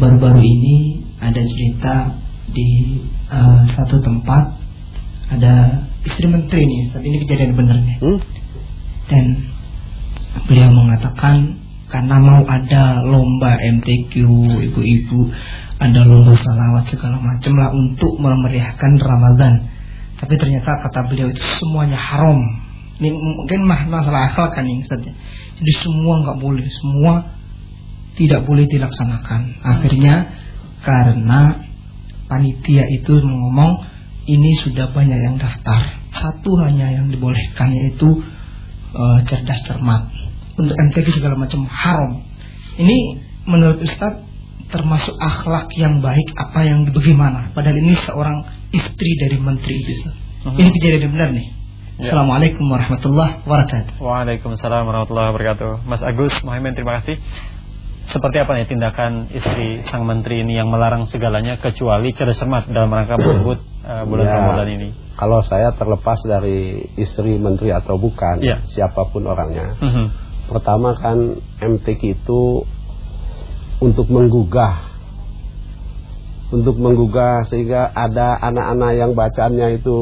Baru-baru ini ada cerita di eh, satu tempat Ada istri menteri nih Ustaz Ini kejadian benar nih Hmm? Dan beliau mengatakan Karena mau ada lomba MTQ Ibu-ibu Ada lomba salawat segala macam lah Untuk memeriahkan Ramadan Tapi ternyata kata beliau itu semuanya haram Ini mungkin mah masalah akal kan ini Ustaz ya. Jadi semua nggak boleh Semua tidak boleh dilaksanakan Akhirnya karena panitia itu ngomong Ini sudah banyak yang daftar satu hanya yang dibolehkan yaitu uh, cerdas cermat. Untuk MTQ segala macam haram. Ini menurut Ustadz termasuk akhlak yang baik apa yang bagaimana? Padahal ini seorang istri dari menteri itu. Ustaz. Uh -huh. Ini kejadian yang benar nih. Ya. Assalamualaikum warahmatullahi wabarakatuh. Waalaikumsalam warahmatullahi wabarakatuh. Mas Agus Muhammad terima kasih. Seperti apa nih tindakan istri sang menteri ini yang melarang segalanya kecuali cerdas cermat dalam rangka menyebut uh, bulan ya, Ramadan ini? Kalau saya terlepas dari istri menteri atau bukan, ya. siapa pun orangnya. Uh mhm. -huh. Pertama kan MTQ itu untuk menggugah untuk menggugah sehingga ada anak-anak yang bacaannya itu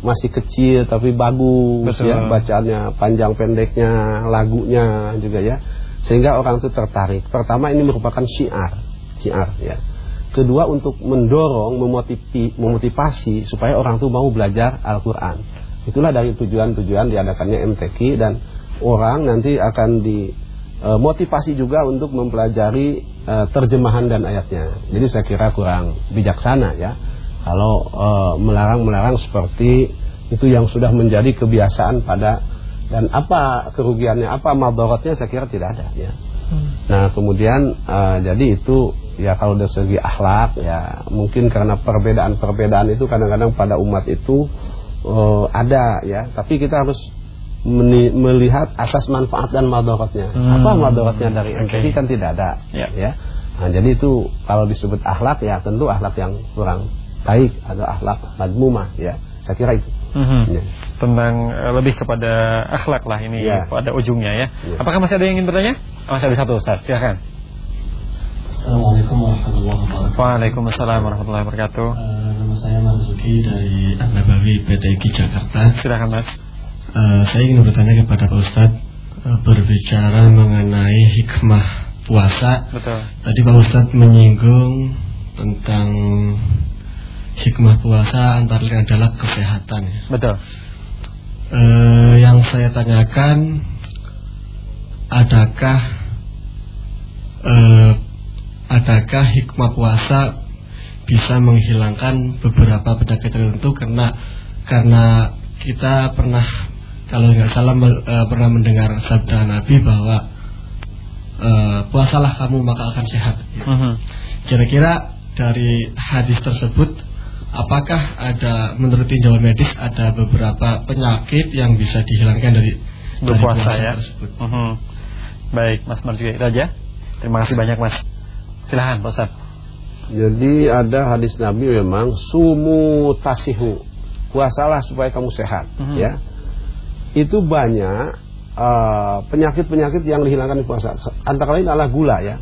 masih kecil tapi bagus Betul. ya bacaannya panjang pendeknya lagunya juga ya sehingga orang itu tertarik. Pertama ini merupakan syiar, syiar ya. Kedua untuk mendorong, memotivi, memotivasi supaya orang itu mau belajar Al-Qur'an. Itulah dari tujuan-tujuan diadakannya MTQ dan orang nanti akan dimotivasi juga untuk mempelajari e, terjemahan dan ayatnya. Jadi saya kira kurang bijaksana ya kalau melarang-melarang seperti itu yang sudah menjadi kebiasaan pada dan apa kerugiannya, apa madaratnya saya kira tidak ada ya. Hmm. Nah, kemudian uh, jadi itu ya kalau dari segi akhlak ya mungkin karena perbedaan-perbedaan itu kadang-kadang pada umat itu uh, ada ya, tapi kita harus melihat asas manfaat dan madaratnya. Hmm. Apa madaratnya dari okay. kan tidak ada yeah. ya. Nah, jadi itu kalau disebut akhlak ya tentu akhlak yang kurang baik atau akhlak madmumah ya. Saya kira itu. Mm -hmm. ya. Tentang uh, lebih kepada akhlak lah ini ya. pada ujungnya ya. ya. Apakah masih ada yang ingin bertanya? Masih ada satu Ustaz, silakan. Assalamualaikum warahmatullahi wabarakatuh. Waalaikumsalam warahmatullahi wabarakatuh. Uh, nama saya Marzuki dari An-Nabawi PTIG Jakarta. Silakan Mas. Uh, saya ingin bertanya kepada Pak Ustadz uh, berbicara mengenai hikmah puasa. Betul. Tadi Pak Ustadz menyinggung tentang hikmah puasa antara lain adalah kesehatan. Ya. Betul. E, yang saya tanyakan, adakah e, adakah hikmah puasa bisa menghilangkan beberapa penyakit tertentu karena karena kita pernah kalau nggak salah e, pernah mendengar sabda Nabi bahwa e, puasalah kamu maka akan sehat. Mhm. Kira-kira uh -huh. dari hadis tersebut apakah ada menurut tinjauan medis ada beberapa penyakit yang bisa dihilangkan dari berpuasa puasa ya? tersebut. Uh -huh. Baik, Mas Marzuki Raja. Terima kasih banyak, Mas. Silahkan, Pak Ustaz. Jadi ada hadis Nabi memang sumu tasihu. Puasalah supaya kamu sehat, uh -huh. ya. Itu banyak uh, penyakit-penyakit uh, yang dihilangkan di puasa. Antara lain adalah gula ya.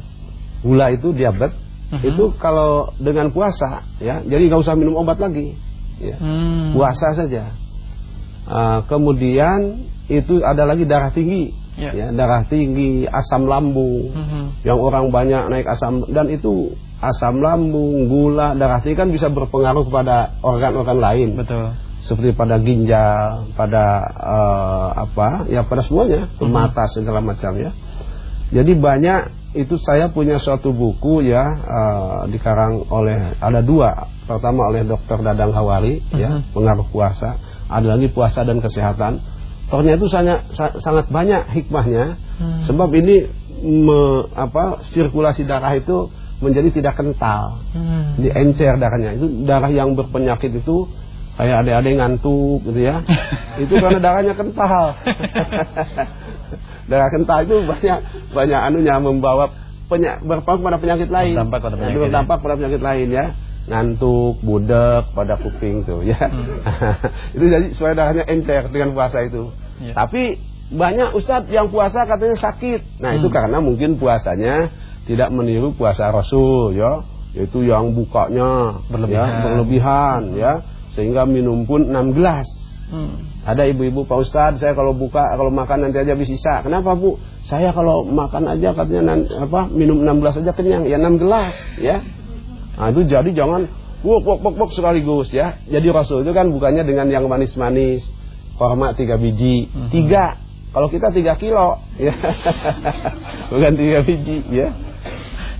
Gula itu diabetes -huh. itu kalau dengan puasa ya jadi nggak usah minum obat lagi ya. hmm. puasa saja uh, kemudian itu ada lagi darah tinggi yeah. ya darah tinggi asam lambung uh -huh. yang orang banyak naik asam dan itu asam lambung gula darah tinggi kan bisa berpengaruh kepada organ-organ lain betul seperti pada ginjal pada uh, apa ya pada semuanya ke mata segala macam ya jadi banyak itu saya punya suatu buku ya uh, dikarang oleh ada dua pertama oleh Dr. Dadang Hawari uh -huh. ya mhm. pengaruh puasa ada lagi puasa dan kesehatan ternyata itu sangat sangat banyak hikmahnya hmm. sebab ini me, apa sirkulasi darah itu menjadi tidak kental hmm. diencer darahnya itu darah yang berpenyakit itu kayak adik-adik ngantuk gitu ya itu karena darahnya kental darah kental itu banyak banyak anunya membawa penyak, berpengaruh pada penyakit lain. Berdampak pada penyakit. Berdampak pada penyakit lain ya. Ngantuk, budek pada kuping tuh ya. Hmm. itu jadi supaya darahnya encer dengan puasa itu. Ya. Tapi banyak ustadz yang puasa katanya sakit. Nah, hmm. itu karena mungkin puasanya tidak meniru puasa Rasul ya. Yaitu yang bukanya berlebihan, ya, berlebihan hmm. ya. Sehingga minum pun 6 gelas. Hmm. Ada ibu-ibu Pak Ustadz, saya kalau buka kalau makan nanti aja habis sisa. Kenapa Bu? Saya kalau makan aja katanya nanti, apa minum 16 aja kenyang, ya 6 gelas ya. Nah, itu jadi jangan wok wok wok wok sekaligus ya. Jadi Rasul itu kan bukannya dengan yang manis-manis. Korma tiga biji, hmm. tiga. Kalau kita tiga kilo, ya, bukan tiga biji, ya.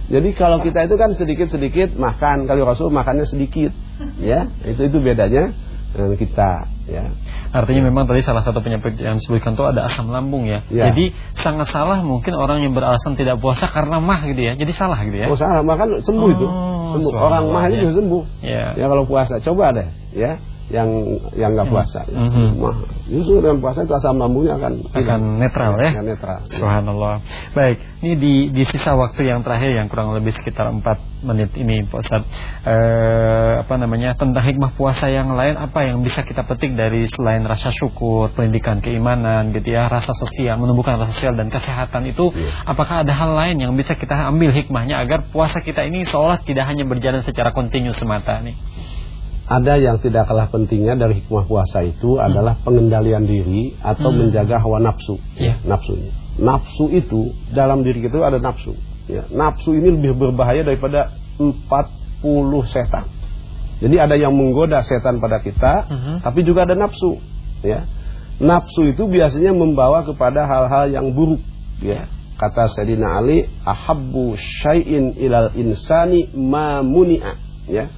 Jadi kalau kita itu kan sedikit-sedikit makan, kalau Rasul makannya sedikit, ya. Itu itu bedanya. dengan kita ya. Artinya memang tadi salah satu penyakit yang disebutkan itu ada asam lambung ya. Ya. Jadi sangat salah mungkin orang yang beralasan tidak puasa karena mah gitu ya. Jadi salah gitu ya. Oh salah, makan sembuh itu. Oh, Sembuh. subhanallah, Orang mah itu ya. juga sembuh. Ya. Ya kalau puasa coba deh ya yang yang nggak puasa. Ya. Mhm. Mah. Justru dengan puasa itu asam lambungnya akan Akan netral ya. Akan netral. Subhanallah. Baik, ini di di sisa waktu yang terakhir yang kurang lebih sekitar 4 menit ini Pak Ustaz. Eh, apa namanya? Tentang hikmah puasa yang lain apa yang bisa kita petik dari selain rasa syukur, pendidikan keimanan gitu ya, rasa sosial, menumbuhkan rasa sosial dan kesehatan itu Iya. apakah ada hal lain yang bisa kita ambil hikmahnya agar puasa kita ini seolah tidak hanya berjalan secara kontinu semata nih. Ada yang tidak kalah pentingnya dari hikmah puasa itu adalah pengendalian diri atau Hmm. menjaga hawa nafsu. Iya. Nafsunya. Nafsu itu dalam diri kita ada nafsu. Ya. Nafsu ini lebih berbahaya daripada 40 setan. Jadi ada yang menggoda setan pada kita, Mhm. tapi juga ada nafsu. Ya. Nafsu itu biasanya membawa kepada hal-hal yang buruk. Ya. Kata Sayyidina Ali, ahabbu syai'in ilal insani ma muni'a. Ya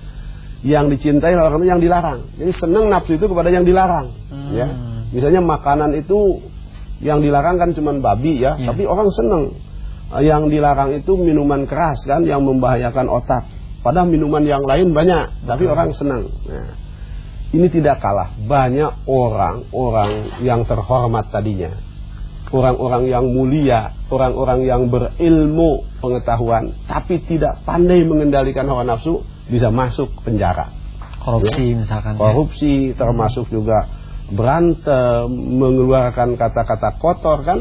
yang dicintai oleh orang itu yang dilarang. Jadi senang nafsu itu kepada yang dilarang. Hmm. Ya, misalnya makanan itu yang dilarang kan cuma babi ya, Iya. tapi orang senang. Yang dilarang itu minuman keras kan, yang membahayakan otak. Padahal minuman yang lain banyak, tapi orang senang. Nah, ini tidak kalah banyak orang-orang yang terhormat tadinya, orang-orang yang mulia, orang-orang yang berilmu pengetahuan, tapi tidak pandai mengendalikan hawa nafsu bisa masuk penjara. Korupsi misalkan. ya. Korupsi termasuk juga berantem, mengeluarkan kata-kata kotor kan.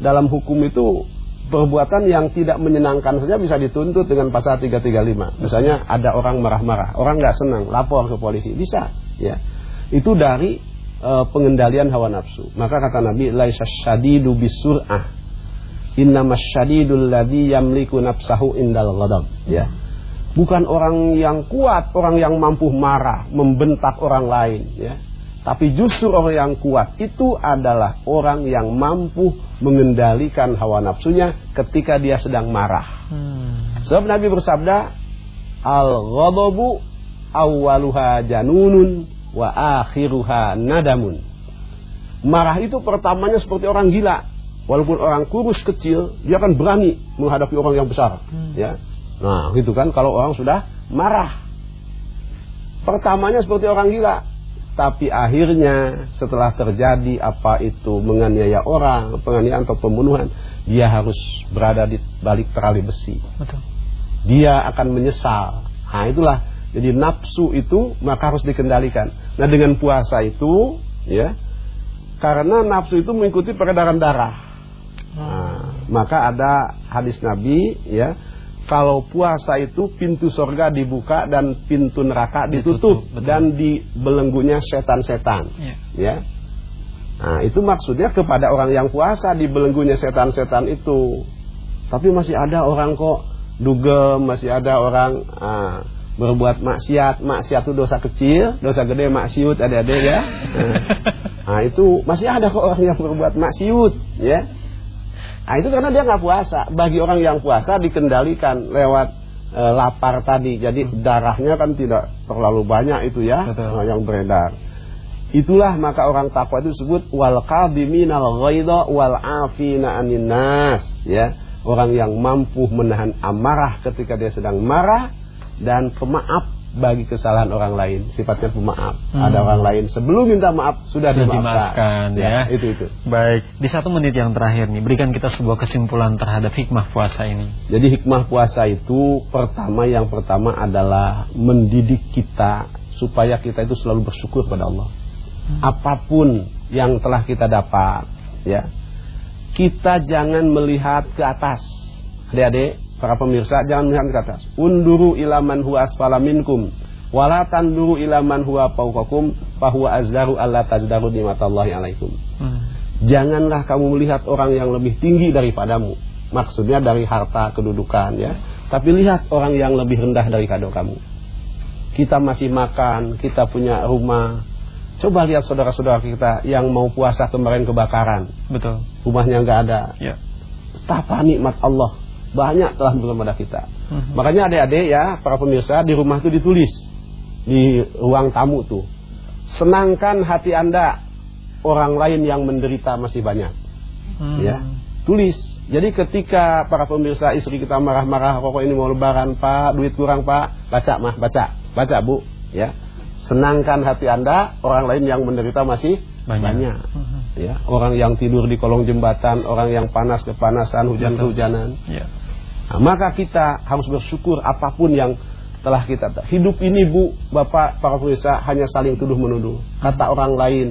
Dalam hukum itu perbuatan yang tidak menyenangkan saja bisa dituntut dengan pasal 335. Misalnya ada orang marah-marah, orang nggak senang, lapor ke polisi, bisa, ya. Itu dari eh, pengendalian hawa nafsu. Maka kata Nabi, laisa syadidu bisur'ah. Innamas syadidul ladzi yamliku nafsahu indal ghadab, ya. Bukan orang yang kuat, orang yang mampu marah, membentak orang lain, ya. Tapi justru orang yang kuat itu adalah orang yang mampu mengendalikan hawa nafsunya ketika dia sedang marah. Hmm. Sebab Nabi bersabda, Al-ghadabu awwaluha janunun wa akhiruha nadamun. Marah itu pertamanya seperti orang gila. Walaupun orang kurus kecil, dia akan berani menghadapi orang yang besar. Ya, Nah, gitu kan kalau orang sudah marah. Pertamanya seperti orang gila, tapi akhirnya setelah terjadi apa itu menganiaya orang, penganiayaan atau pembunuhan, dia harus berada di balik terali besi. Betul. Dia akan menyesal. Nah, itulah jadi nafsu itu maka harus dikendalikan. Nah, dengan puasa itu ya karena nafsu itu mengikuti peredaran darah. Nah, maka ada hadis Nabi ya kalau puasa itu pintu surga dibuka dan pintu neraka ditutup, Ditutup, betul. dan dibelenggunya setan-setan Ya. ya nah itu maksudnya kepada orang yang puasa dibelenggunya setan-setan itu tapi masih ada orang kok dugem masih ada orang ah, berbuat maksiat maksiat itu dosa kecil dosa gede maksiut ada-ada ya nah, nah, itu masih ada kok orang yang berbuat maksiut ya Nah itu karena dia nggak puasa. Bagi orang yang puasa dikendalikan lewat e, lapar tadi. Jadi darahnya kan tidak terlalu banyak itu ya Betul. eh, yang beredar. Itulah maka orang takwa itu disebut wal qadiminal ghaidha wal afina anin nas ya. Orang yang mampu menahan amarah ketika dia sedang marah dan pemaaf bagi kesalahan orang lain. Sifatnya pemaaf. Hmm. Ada orang lain sebelum minta maaf sudah, Sudah dimaafkan. dimaafkan, ya. Itu itu. Baik, di satu menit yang terakhir nih, berikan kita sebuah kesimpulan terhadap hikmah puasa ini. Jadi hikmah puasa itu pertama yang pertama adalah mendidik kita supaya kita itu selalu bersyukur pada Allah. Apa pun yang telah kita dapat, ya. Kita jangan melihat ke atas. Adik-adik, para pemirsa jangan melihat ke atas. Unduru ilaman huwa asfala minkum wala tanduru ilaman huwa fawqakum fahuwa azdaru alla tazdaru nimatallahi alaikum. Hmm. Janganlah kamu melihat orang yang lebih tinggi daripadamu. Maksudnya dari harta kedudukan ya. Tapi lihat orang yang lebih rendah daripada kamu. Kita masih makan, kita punya rumah. Coba lihat saudara-saudara kita yang mau puasa kemarin kebakaran. Betul. Rumahnya nggak ada. Ya. Betapa nikmat Allah. Banyak telah berikan pada kita. Mhm. Makanya adik-adik ya, para pemirsa di rumah itu ditulis di ruang tamu tuh. senangkan hati Anda orang lain yang menderita masih banyak. Hmm. Ya. Tulis. Jadi ketika para pemirsa istri kita marah-marah pokok ini mau lebaran Pak, duit kurang Pak, baca mah, baca. Baca Bu, ya. Senangkan hati Anda orang lain yang menderita masih banyak. banyak. Hmm. Ya, orang yang tidur di kolong jembatan, orang yang panas kepanasan, hujan kehujanan. Ya. Nah, maka kita harus bersyukur apa pun yang telah kita hidup ini Bu, Bapak para pemirsa hanya saling tuduh menuduh. Kata orang lain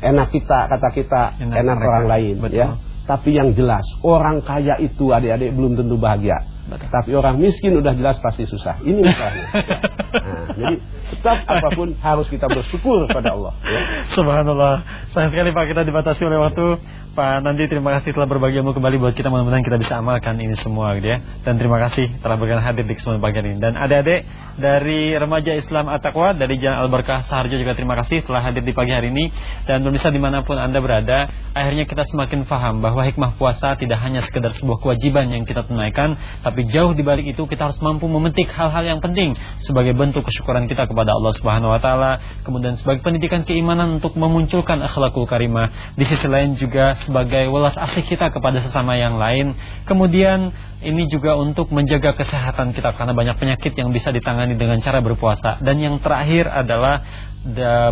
enak kita, kata kita enak, enak orang lain Betul. ya. Tapi yang jelas, orang kaya itu adik-adik belum tentu bahagia. Betul. Tapi orang miskin udah jelas pasti susah. Ini masalahnya. nah, jadi tetap apa pun harus kita bersyukur pada Allah. Ya. Subhanallah. Sayang sekali Pak kita dibatasi oleh waktu. Pak Nandi terima kasih telah berbagi ilmu kembali buat kita mudah-mudahan kita bisa amalkan ini semua gitu ya. Dan terima kasih telah berkenan hadir di kesempatan pagi ini. Dan adik-adik dari remaja Islam At-Taqwa dari Jalan Al-Barkah Saharjo juga terima kasih telah hadir di pagi hari ini. Dan pemirsa di mana pun Anda berada, akhirnya kita semakin paham bahwa hikmah puasa tidak hanya sekedar sebuah kewajiban yang kita tunaikan, tapi jauh di balik itu kita harus mampu memetik hal-hal yang penting sebagai bentuk kesyukuran kita kepada Allah Subhanahu wa taala, kemudian sebagai pendidikan keimanan untuk memunculkan akhlakul karimah. Di sisi lain juga sebagai welas asih kita kepada sesama yang lain. Kemudian ini juga untuk menjaga kesehatan kita karena banyak penyakit yang bisa ditangani dengan cara berpuasa. Dan yang terakhir adalah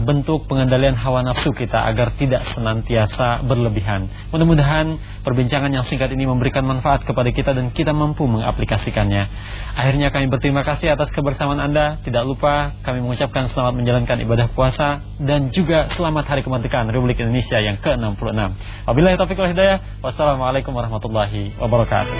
bentuk pengendalian hawa nafsu kita agar tidak senantiasa berlebihan. Mudah-mudahan perbincangan yang singkat ini memberikan manfaat kepada kita dan kita mampu mengaplikasikannya. Akhirnya kami berterima kasih atas kebersamaan Anda. Tidak lupa kami mengucapkan selamat menjalankan ibadah puasa dan juga selamat Hari Kemerdekaan Republik Indonesia yang ke-66. Wabillahi taufiq wal hidayah. Wassalamualaikum warahmatullahi wabarakatuh.